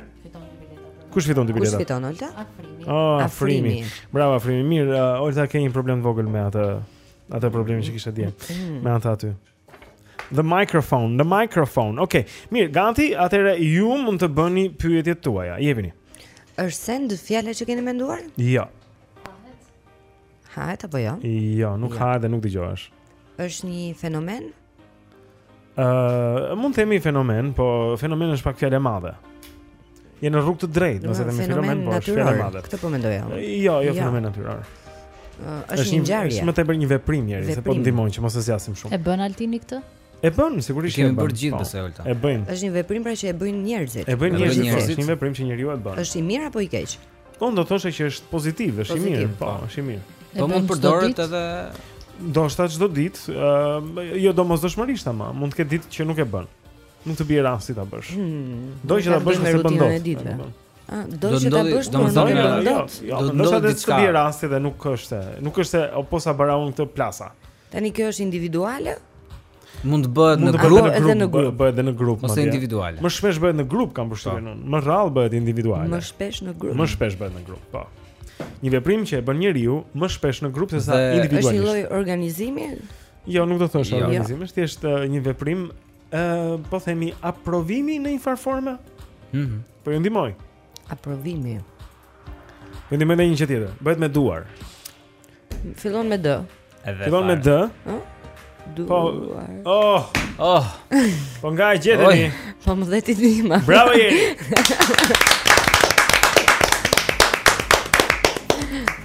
Kush fiton dy bileta? Kush fiton Olta? Afrimi. Oh, Afrimi. Bravo Afrimi. Mirë, uh, Olta ka një problem të vogël me atë atë problemin që kishte dje. Mm. Me atë aty. The microphone, the microphone. Okej. Okay. Mirë, gati, atëherë ju mund të bëni pyetjet tuaja. Jepini. Është send fjala që keni menduar? Jo. Ja. Hahet apo jo? Jo, nuk jo. hahet dhe nuk dëgjohesh. Është një fenomen? Ëh, uh, mund të themi fenomen, po fenomen është pak fjalë e madhe. Je në rrugë të drejtë, nëse themi fenomen, po është fjalë e madhe. Këtë po mendoj unë. Jo, jo, jo fenomen natyror. Uh, është një ngjarje. Është më tepër një veprim njeriu, se po ndihmoj që mos e zgjasim shumë. E bën Altini këtë? E bën, sigurisht e bën. E kemi bërë të gjithë po, Olta. E bëjnë. Është një veprim pra që e bëjnë njerëzit. E bëjnë njerëzit, është një veprim që njeriu e bën. Është i mirë apo i keq? Po do thosha që është pozitiv, është i mirë, po, po, është i mirë. Po mund të përdoret edhe ndoshta çdo ditë, uh, jo domosdoshmërisht ama, mund të ketë ditë që nuk e bën. Nuk të bie rasti ta bësh. Hmm, do që ta bësh po s'e bën dot. Ah, do që ta bësh po s'e bën dot. Jo, jo, do të thotë të bie rasti dhe nuk është, nuk është se o po s'e bëra unë këtë plasa. Tani kjo është individuale? Mund të bëhet në grup edhe në grup, bëhet edhe në grup, ose individuale. Më shpesh bëhet në grup, kam përshtypjen po. unë. Më rrallë bëhet individuale. Më shpesh në grup. Më shpesh bëhet në grup, po. Një veprim që e bën njeriu më shpesh në grup sesa individualisht. Është një lloj organizimi? Jo, nuk do të thosha jo. organizim, është thjesht uh, një veprim, ë, uh, po themi aprovimi në një far forme. Mhm. Mm po ju ndihmoj. Aprovimi. Vendimën e një gjë tjetër. Bëhet me duar. Fillon me D. Fillon me D. Po. Oh. Oh. Po nga e gjeteni? Po më dhe ti dhima. Bravo Jeri.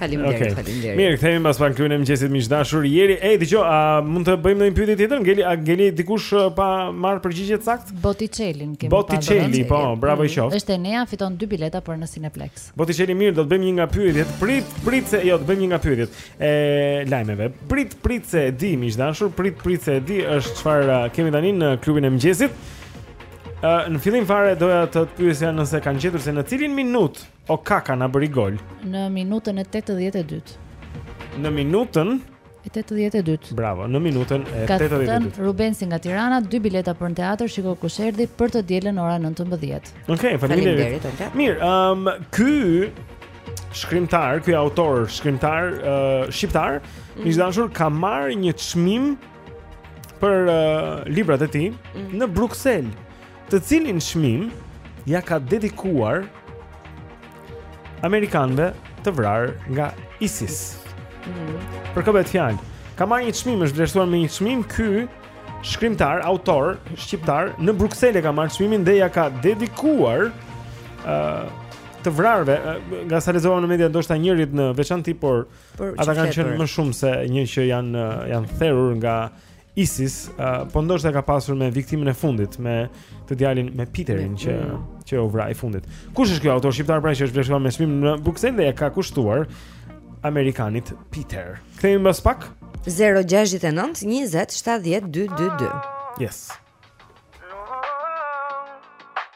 Faleminderit, okay. faleminderit. Mirë, kthehemi pas pak klubin e mëngjesit miq të dashur. Jeri, ej, dëgjoj, a mund të bëjmë ndonjë pyetje tjetër? Ngeli, a ngeli dikush pa marrë përgjigje të saktë? Botticelli kemi pa. Botticelli, po, bravo i mm. qoftë. Është Enea fiton dy bileta për në Cineplex. Boticeli mirë, do të bëjmë një nga pyetjet. Prit, prit se jo, do të bëjmë një nga pyetjet e lajmeve. Prit, prit se e di, miq të dashur, prit, prit se e di është çfarë uh, kemi tani në klubin e mëngjesit. Ë uh, në fillim fare doja të të pyesja nëse kanë gjetur se në cilin minutë Okaka na bëri gol. Në minutën e 82. Në minutën E tetëdhjetë e dytë. Bravo, në minutën e tetëdhjetë e dytë. Ka thënë Rubensi nga Tirana, dy bileta për në teatër, shiko kush erdhi për të dielën ora 19. Okej, okay, faleminderit. Faleminderit. Mirë, ëm um, ky shkrimtar, ky autor, shkrimtar uh, shqiptar, mm. miq të dashur, ka marrë një çmim për uh, librat e tij mm. në Bruksel. të cilin çmim ja ka dedikuar amerikanëve të vrarë nga ISIS. Mm -hmm. Për kë bëhet fjalë, ka marrë një çmim, është vlerësuar me një çmim ky shkrimtar, autor shqiptar në Bruksel e ka marrë çmimin dhe ja ka dedikuar ë uh, të vrarëve, uh, nga sa lexova në media ndoshta njërit në veçanti, por, por ata kanë qenë më shumë se një që janë janë therur nga ISIS, uh, po ndoshta e ka pasur me viktimën e fundit, me të djalin me Peterin që mm. që u vra i fundit. Kush është ky autor shqiptar pra që është vlerësuar me çmim në Bruksel dhe e ka kushtuar amerikanit Peter. Kthehemi mbas pak. 069 20 70 222. Yes.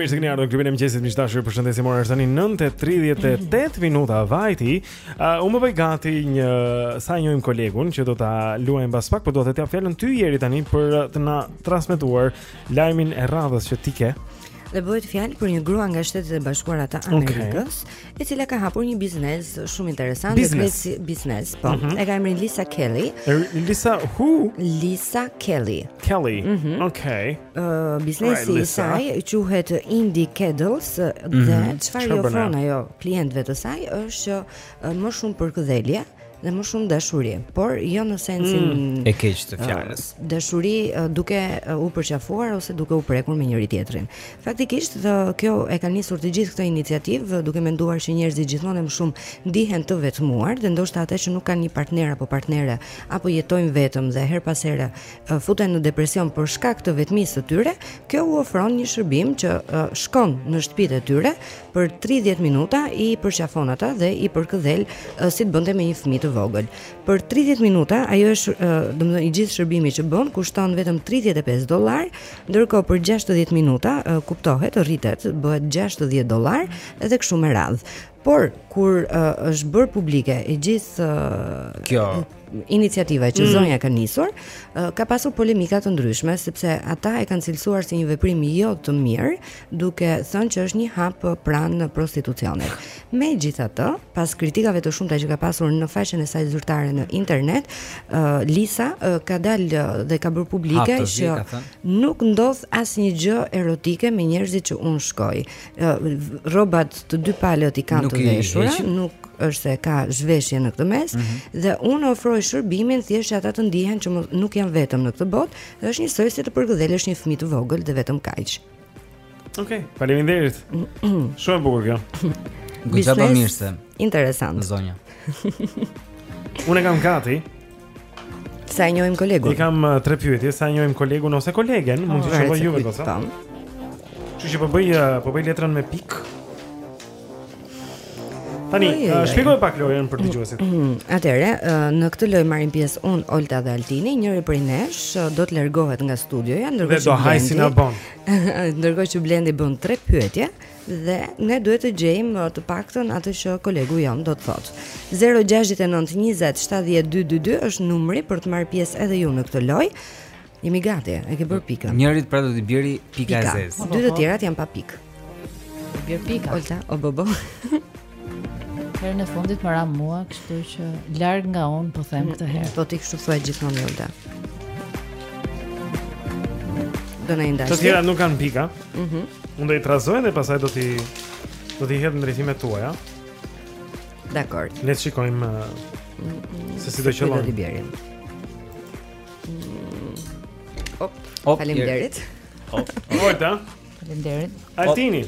mirë se keni ardhur në klubin e mëngjesit miq të dashur. Ju përshëndesim ora është tani 9:38 minuta vajti. Uh, unë po bëj gati një sa e njohim kolegun që do ta luajmë pas pak, por dua të ta jap fjalën ty Jeri tani për të na transmetuar lajmin e radhës që ti ke. Dhe bëhet fjalë për një grua nga Shtetet e Bashkuara të Amerikës, e cila ka hapur një biznes shumë interesant, biznes, si biznes, po. Mm -hmm. E ka emrin Lisa Kelly. Er, Lisa who? Lisa Kelly. Kelly. Mm -hmm. Okay. Ë uh, biznesi right, i saj quhet Indie Cuddles mm -hmm. dhe mhm. çfarë i ofron ajo klientëve të saj është që uh, më shumë përkëdhelje dhe më shumë dashuri, por jo në sensin mm, e keq të fjalës. Uh, dashuri uh, duke uh, u përqafuar ose duke u prekur me njëri tjetrin. Faktikisht, dhe, kjo e ka nisur të gjithë këtë iniciativë duke menduar që njerëzit gjithmonë më shumë ndihen të vetmuar dhe ndoshta ata që nuk kanë një partner apo partnere apo jetojnë vetëm dhe herë pas here uh, futen në depresion për shkak të vetmisë së tyre, kjo u ofron një shërbim që uh, shkon në shtëpitë e tyre për 30 minuta i përqafon ata dhe i përkëdhel si të bënte me një fëmijë të vogël. Për 30 minuta ajo është, domethënë i gjithë shërbimi që bën kushton vetëm 35 dollar, ndërkohë për 60 minuta kuptohet rritet, bëhet 60 dollar edhe kështu me radhë. Por kur uh, është bërë publike e gjithë uh, kjo iniciativa që mm. zonja ka nisur ka pasur polemika të ndryshme sepse ata e kanë cilësuar si një veprim jo të mirë, duke thënë që është një hap pranë prostitucionit. Megjithatë, pas kritikave të shumta që ka pasur në faqen e saj zyrtare në internet, Lisa ka dalë dhe ka bërë publike që nuk ndodh asnjë gjë erotike me njerëzit që unë shkoj. rrobat të dy palët i kanë të veshura, nuk është se ka zhveshje në këtë mes mm -hmm. dhe unë ofroj shërbimin thjesht ata të ndihen që nuk janë vetëm në këtë botë, është njësoj si të përkëdhelësh një fëmijë të vogël dhe vetëm kaq. Okej, okay. faleminderit. Shumë e bukur kjo. Gjithë pa mirëse. Interesant. Zonja. unë kam gati. Sa e njohim kolegun? I kam uh, tre pyetje, sa e njohim kolegun ose kolegen, oh, mund të shkojë juve ose. Ju jep po bëj uh, po bëj letrën me pikë. Tani, uh, shpjegoje pak lojën për dëgjuesit. Mm, mm, atëherë, në këtë lojë marrin pjesë unë, Olta dhe Altini, njëri prej nesh do të largohet nga studioja, ndërkohë që do hajë si na bën. Ndërkohë që Blendi bën tre pyetje, Dhe ne duhet të gjejmë të paktën atë që kolegu jonë do të thotë. 069 20 70 222 është numri për të marrë pjesë edhe ju në këtë lojë. Jemi gati, e ke bërë pikën. Njërit pra, do t'i bjeri pika, pika. e zezë. Dy të tjerat janë pa pikë. Bjer pika. Olta, o bobo. Herën e fundit më ra mua, kështu që larg nga unë po them këtë herë. Po ti kështu thua gjithmonë Olta. Do na ndash. Të tjerat nuk kanë pika. Mhm. Mm Unë do i trazoj dhe pastaj do t'i do t'i hedh në drejtimet tuaja. Dakord. Le të shikojmë uh, se si do qëllon. Do bjerim. Mm. Op. Faleminderit. Op. Olta. Faleminderit. Altini.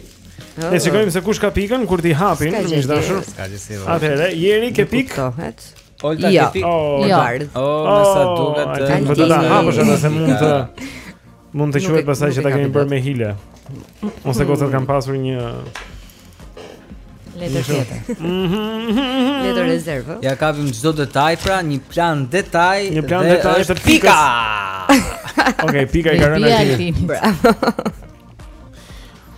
E shikojmë se kush ka pikën kur t'i hapim, miq të dashur. S'ka gjë si. Atëherë, Jeri ke pikë. Olta jo. ke pikë. Oh, jo. Oh, me sa oh, duket. Po do ta hapësh atë se mund të mund të quhet pastaj që ta kemi bërë me hile. Ose gocat kanë pasur një Letër tjetër. Mhm. Letër rezervë. Ja kapim çdo detaj pra, një plan detaj dhe një plan detaj të pika. Okej, pika i ka rënë aty. Bravo.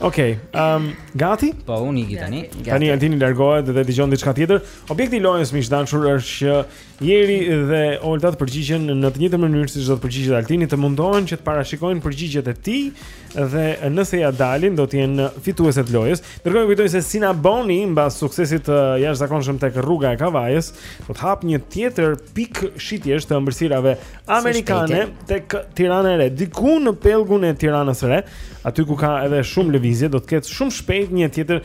Okej, ehm, gati? Po, unë i tani. Tani Altini largohet dhe dëgjon diçka tjetër. Objekti i lojës miq të dashur është që Jeri dhe Olta të përgjigjen në të njëjtën mënyrë siç do të përgjigjet Altini, të mundohen që të parashikojnë përgjigjet e tij dhe nëse ia dalin do të jenë fituesit e lojës. Ndërkohë kujtoj se Cinnaboni mbas suksesit të jashtëzakonshëm tek rruga e Kavajës, do të hapë një tjetër pikë shitjesh të ëmbëlsirave amerikane tek Tirana e Re, diku në pellgun e Tiranës së Re, aty ku ka edhe shumë lëvizje, do të ketë shumë shpejt një tjetër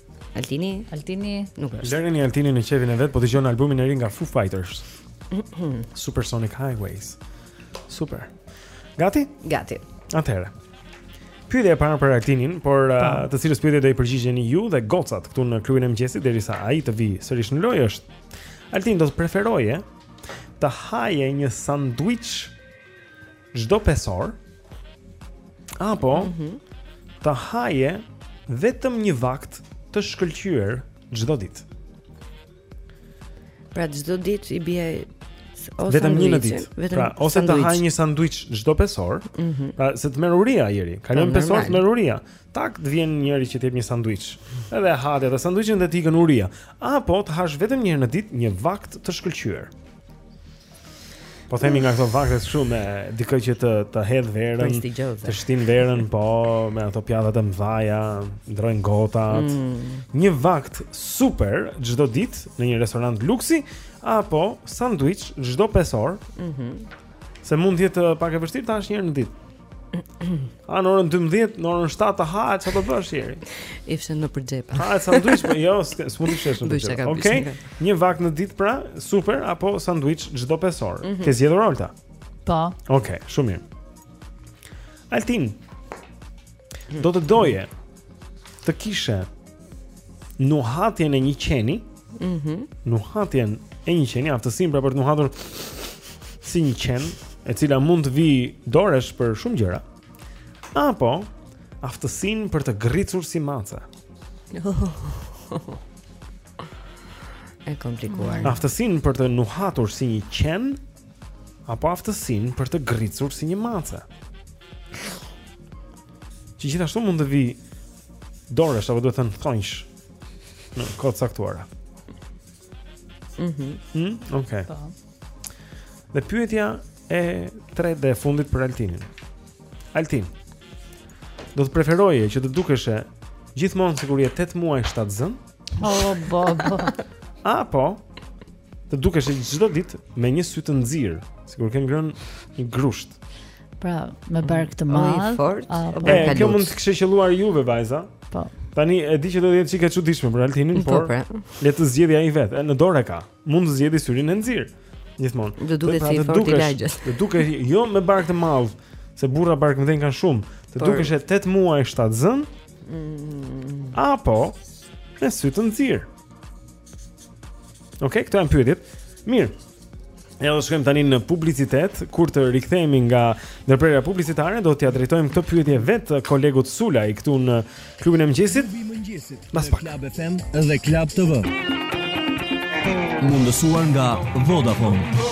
Altini, Altini nuk është. Lëreni Altinin në qejfin e vet, po dëgjon albumin e ri nga Foo Fighters. Supersonic Highways. Super. Gati? Gati. Atëherë. Pyetja e parë për Altinin, por uh, po. të cilës pyetje do i përgjigjeni ju dhe gocat këtu në klubin e mëngjesit derisa ai të vijë sërish në lojë është. Altin do të preferoje të haje një sanduiç Çdo pesë orë apo mm -hmm. të haje vetëm një vakt të shkëlqyer çdo ditë. Pra çdo ditë i bie ose vetëm një në ditë. Vetëm pra, ose të hajë një sanduiç çdo pesë orë. Mm -hmm. Pra, se të merr uria Jeri. Kalon po, pesë orë të merr uria. Tak të vjen njëri që të jep një sanduiç. Edhe ha atë sanduiçin dhe të ikën uria. Apo të hash vetëm një herë në ditë një vakt të shkëlqyer. Po themi nga këto vaktet kështu me dikë që të të hedh verën, të shtin verën, po me ato pjatat e mëdhaja, ndrojnë gotat. Mm. Një vakt super çdo ditë në një restorant luksi apo sanduiç çdo 5 orë. Mhm. Mm se mund të jetë pak e vështirë të hash një herë në ditë. A në orën 12, në orën 7 të hahet, çfarë do bësh Jeri? I fsheh nëpër xhep. Ha, sanduiç, po jo, s'mund të fshehësh nëpër xhep. Okej. Okay. Një vakt në ditë pra, super apo sanduiç çdo 5 orë. Mm -hmm. Ke zgjedhur Olta? Po. Okej, okay, shumë mirë. Altin. Do të doje të kishe nuhatjen e një qeni, ëh, mm -hmm. nuhatjen e një qeni, aftësinë pra për të nuhatur si një qen, e cila mund të vijë doresh për shumë gjëra. Apo aftësinë për të gërricur si maca. e komplikuar. Mm. Aftësinë për të nuhatur si një qen apo aftësinë për të gërricur si një mace. Që gjithashtu mund të vijë Dorësh apo duhet thënë thonjsh. Në kohë caktuara. Mhm. Mm mm, okay. Po. Dhe pyetja e tretë dhe e fundit për Altinin. Altin. Do të preferoje që të dukeshe gjithmonë sikur je 8 muaj shtatzën? Oh, bo, bo. Apo të dukeshe çdo ditë me një sy të nxirë, sikur ke ngrënë një grusht. Pra, me mm. bark të madh. E, kjo mund të kishte qëlluar juve vajza. Po. Tani e di që do të jetë çike çuditshme për Altinin, po, por pra. le të zgjedhë ai vetë. Në dorë e ka. Mund të zgjedhë syrin e nxirë. Gjithmonë. Do duket pra, si fort i lagjes. Do duket jo me bark të madh, se burra bark ma kanë shumë. Të por... dukeshe 8 muaj shtatzën. Mm. Apo me sy të nxirë. Okej, okay, këto janë pyetjet. Mirë. Ne do të shkojmë tani në publicitet, kur të rikthehemi nga ndërprerja publicitare, do t'ia drejtojmë këto pyetje vetë kolegut Sulaj këtu në klubin e mëngjesit. Mbas pak. Klub FM dhe Klub TV. Mundësuar nga Vodafone.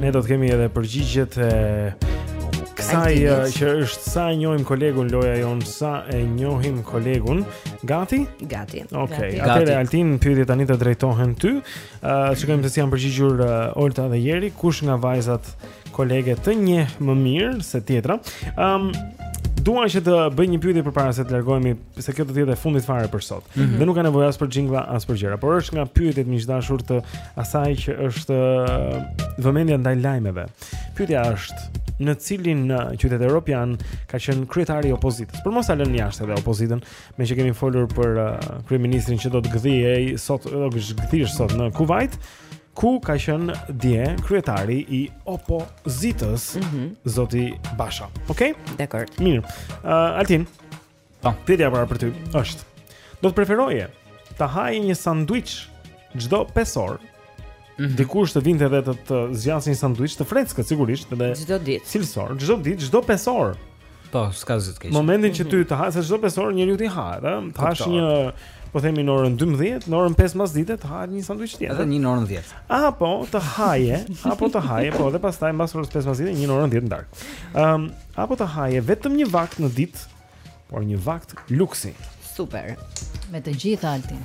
Ne do të kemi edhe përgjigjet e kësaj që është sa e njohim kolegun loja jonë sa e njohim kolegun gati gati okay okay atëherë altin pyetjet tani të drejtohen ty ë uh, shikojmë se si janë përgjigjur uh, Olta dhe Jeri kush nga vajzat kolege të njeh më mirë se tjetra ë um, Dua që të bëj një pyetje përpara se të largohemi se kjo do të jetë e fundit fare për sot. Mm -hmm. Dhe nuk ka nevojë as për jingle as për gjëra, por është nga pyetjet më të dashura të asaj që është vëmendja ndaj lajmeve. Pyetja është në cilin qytet europian ka qenë kryetari i opozitës. Për mos ta lënë jashtë edhe opozitën, meqë kemi folur për uh, kryeministrin që do të gdhihej sot, do të gdhihesh sot në Kuwait, ku ka qenë dje kryetari i opozitës, mm -hmm. zoti Basha. Okej? Okay? Dakord. Mirë. Uh, Altin, Po. Pyetja e parë për ty është, do të preferoje të haje një sanduiç çdo 5 orë? Mm -hmm. Dikush të vinte dhe të, të zgjaste një sanduiç të freskët sigurisht dhe çdo ditë. Cilësor, çdo ditë, çdo 5 orë. Po, s'ka asgjë të keqe. Momentin që ty mhm. të hahet se çdo 5 orë njeriut i hahet, ëh, të hash një po themi në orën 12, në orën 5 pasdite të hahet një sanduiç tjetër. Edhe një në orën 10. Aha, po, të haje, apo të haje, po dhe pastaj mbas orës 5 pasdite një në orën 10 në darkë. Ëm, ehm, um, Apo të haje vetëm një vakt në ditë, por një vakt luksi. Super. Me të gjitha Altin.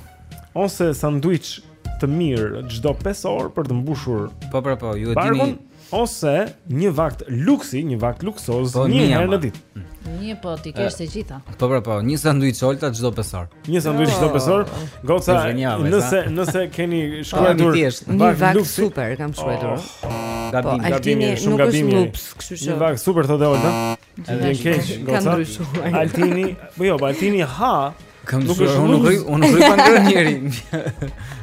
Ose sanduiç të mirë çdo 5 orë për të mbushur barkun. Po po po, ju e dini. Ose një vakt luksi, një vakt luksoz po, një herë në ditë. Një po t'i kesh të gjitha. Po po po, një sanduiç Olta çdo 5 orë. Një sanduiç çdo 5 orë. Oh. Goca, nëse nëse keni shkruar një vakt super, kam shkruar. Oh. Gabim, po, gabim, shumë gabim. Nuk është luks, Kështu që. Një vakt super thotë Olta. Ti je keq, goca. Altini, po jo, Altini ha. Kam nuk është unë nuk rri unë nuk rri pa ngrënë njeri.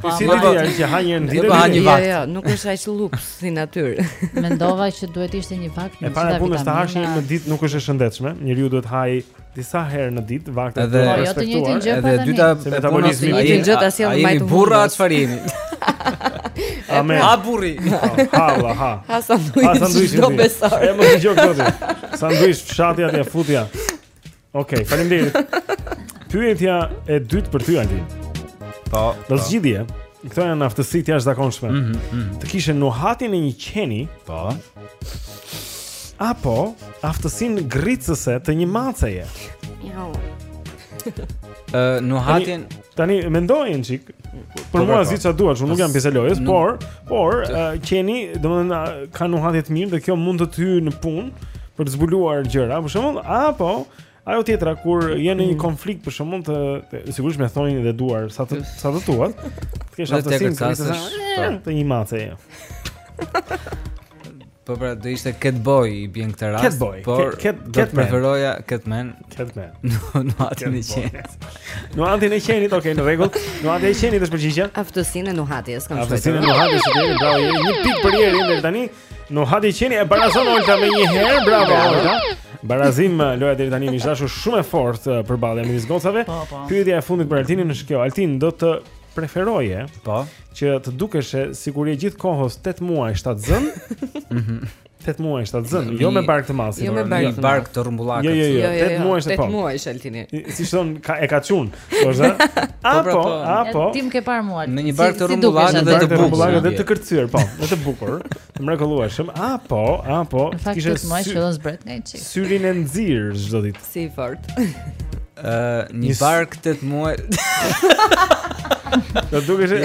Po si do të që ha një ditë. Po ha një vakt. Jo, jo, nuk është aq luksi natyrë. Mendova që duhet ishte një vakt. E para punës të hash në ditë nuk është e shëndetshme. Njeriu duhet hajë disa herë në ditë vakte të respektuara. Jo, të njëjtën gjë po tani. Edhe metabolizmi i njëjtin gjë ta sjell më të burra çfarë jemi. Amen. Ha burri. Ha, ha, ha. Ha sanduiç. Ha sanduiç. Do besoj. E mos dëgjo këtë. Sanduiç fshati atje futja. Okej, faleminderit. Pyetja e dytë për ty Altin. Po. Do zgjidhje. Këto janë aftësi të jashtëzakonshme. Mm -hmm, mm -hmm. Të kishe nuhatjen e një qeni, po. Apo aftësinë gricëse të një maceje. Jo. Ë nuhatjen tani, tani mendojeni çik. Po, për mua zgjidh ça duash, unë nuk jam pjesë e lojës, nuk... por por uh, qeni, domethënë ka nuhatje të mirë dhe kjo mund të të hyjë në punë për të zbuluar gjëra, për shembull, apo Ajo tjetra kur je në një mm. konflikt për shembull sigurisht me thonj dhe duar sa të sa të tuat, të kesh aftësinë të thashë po. të një mace. Po pra do ishte Cat Boy i bie në këtë rast. Cat Boy, por cat, do të preferoja Cat Man. Cat Man. Nuhatjen e qenit. Nuhatjen e qenit, okay, në rregull. Nuhatjen e qenit është përgjigja. Aftësinë e nuhatjes, kam thënë. Aftësinë e nuhatjes, bravo, një pikë për Jerin deri tani. Nuhatje qeni e barazon Olta menjëherë, bravo Olta. Barazim eh, loja deri tani është dashur shumë e fortë eh, përballja midis gocave. Po, po. Pyetja e fundit për Altinin është kjo. Altin do të preferoje po që të dukeshe sikur je gjithë kohës 8 muaj shtatzën. Mhm. 8 muaj shtatzën, jo me bark të madh. Jo me bark të rrumbullakët. Jo, jo, jo, 8 muaj është po. 8 muaj është Altini. Si thon, ka e ka çun. Po za? Apo, po, apo. Ti më ke parë mua. Në një bark të rrumbullakët dhe të bukur. Dhe të kërcyer, po, dhe të bukur. Të mrekullueshëm. Apo, apo. Kishe më shumë fillon zbret nga një çik. Syrin e nxirë çdo ditë. Si fort. Ë, një bark 8 muaj. Do dukeshe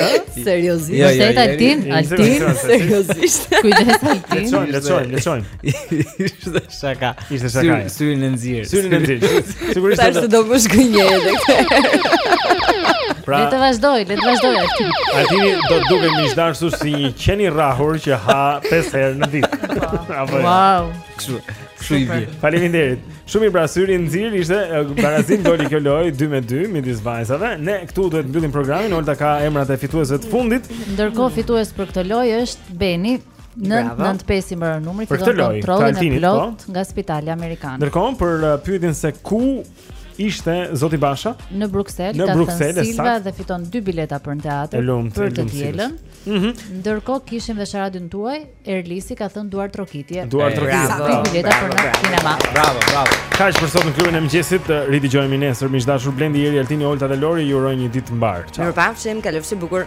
seriozisht. Ja, ja, ja, Altin, Altin, seriozisht. Kujdes Altin. Le të shojmë, le të shojmë, le të shojmë. Ishte Shaka. Ishte shaka. Syrin e nxirë. Syrin e nxirë. Sigurisht. Tash do bësh gjë edhe këtë. Pra, le të vazhdoj, le të vazhdoj. Altini do të duket më dashur si një qen i rrahur që ha pesë herë në ditë. Apo. Jo? Wow. Kështu. Kështu i bie. Faleminderit. Shumë i bëra syrin nxirë ishte barazim doli kjo lojë 2 me 2 midis vajzave. Ne këtu duhet ta mbyllim programin. Olta ka emrat e fituesve të fundit. Ndërkohë fitues për këtë lojë është Beni 995 i mbaron numri fiton kontrollin e plotë, po, nga spitali amerikan. Ndërkohë për uh, pyetjen se ku ishte Zoti Basha në Bruksel, në Bruksel e Silva dhe fiton dy bileta për në teatr për të dielën. Mm -hmm. Ndërkohë kishim dhe sharadën tuaj, Erlisi ka thënë duartrokitje. Duartrokitje. Bravo, bravo, bileta bravo, për në kinema. Bravo, bravo. Kaq për sot në klubin e mëngjesit, ridëgjohemi nesër, miq të dashur. Blendi, Eri, Altini, Olta dhe Lori, ju urojnë një ditë të mbarë. Mirupafshim, kalofshi bukur.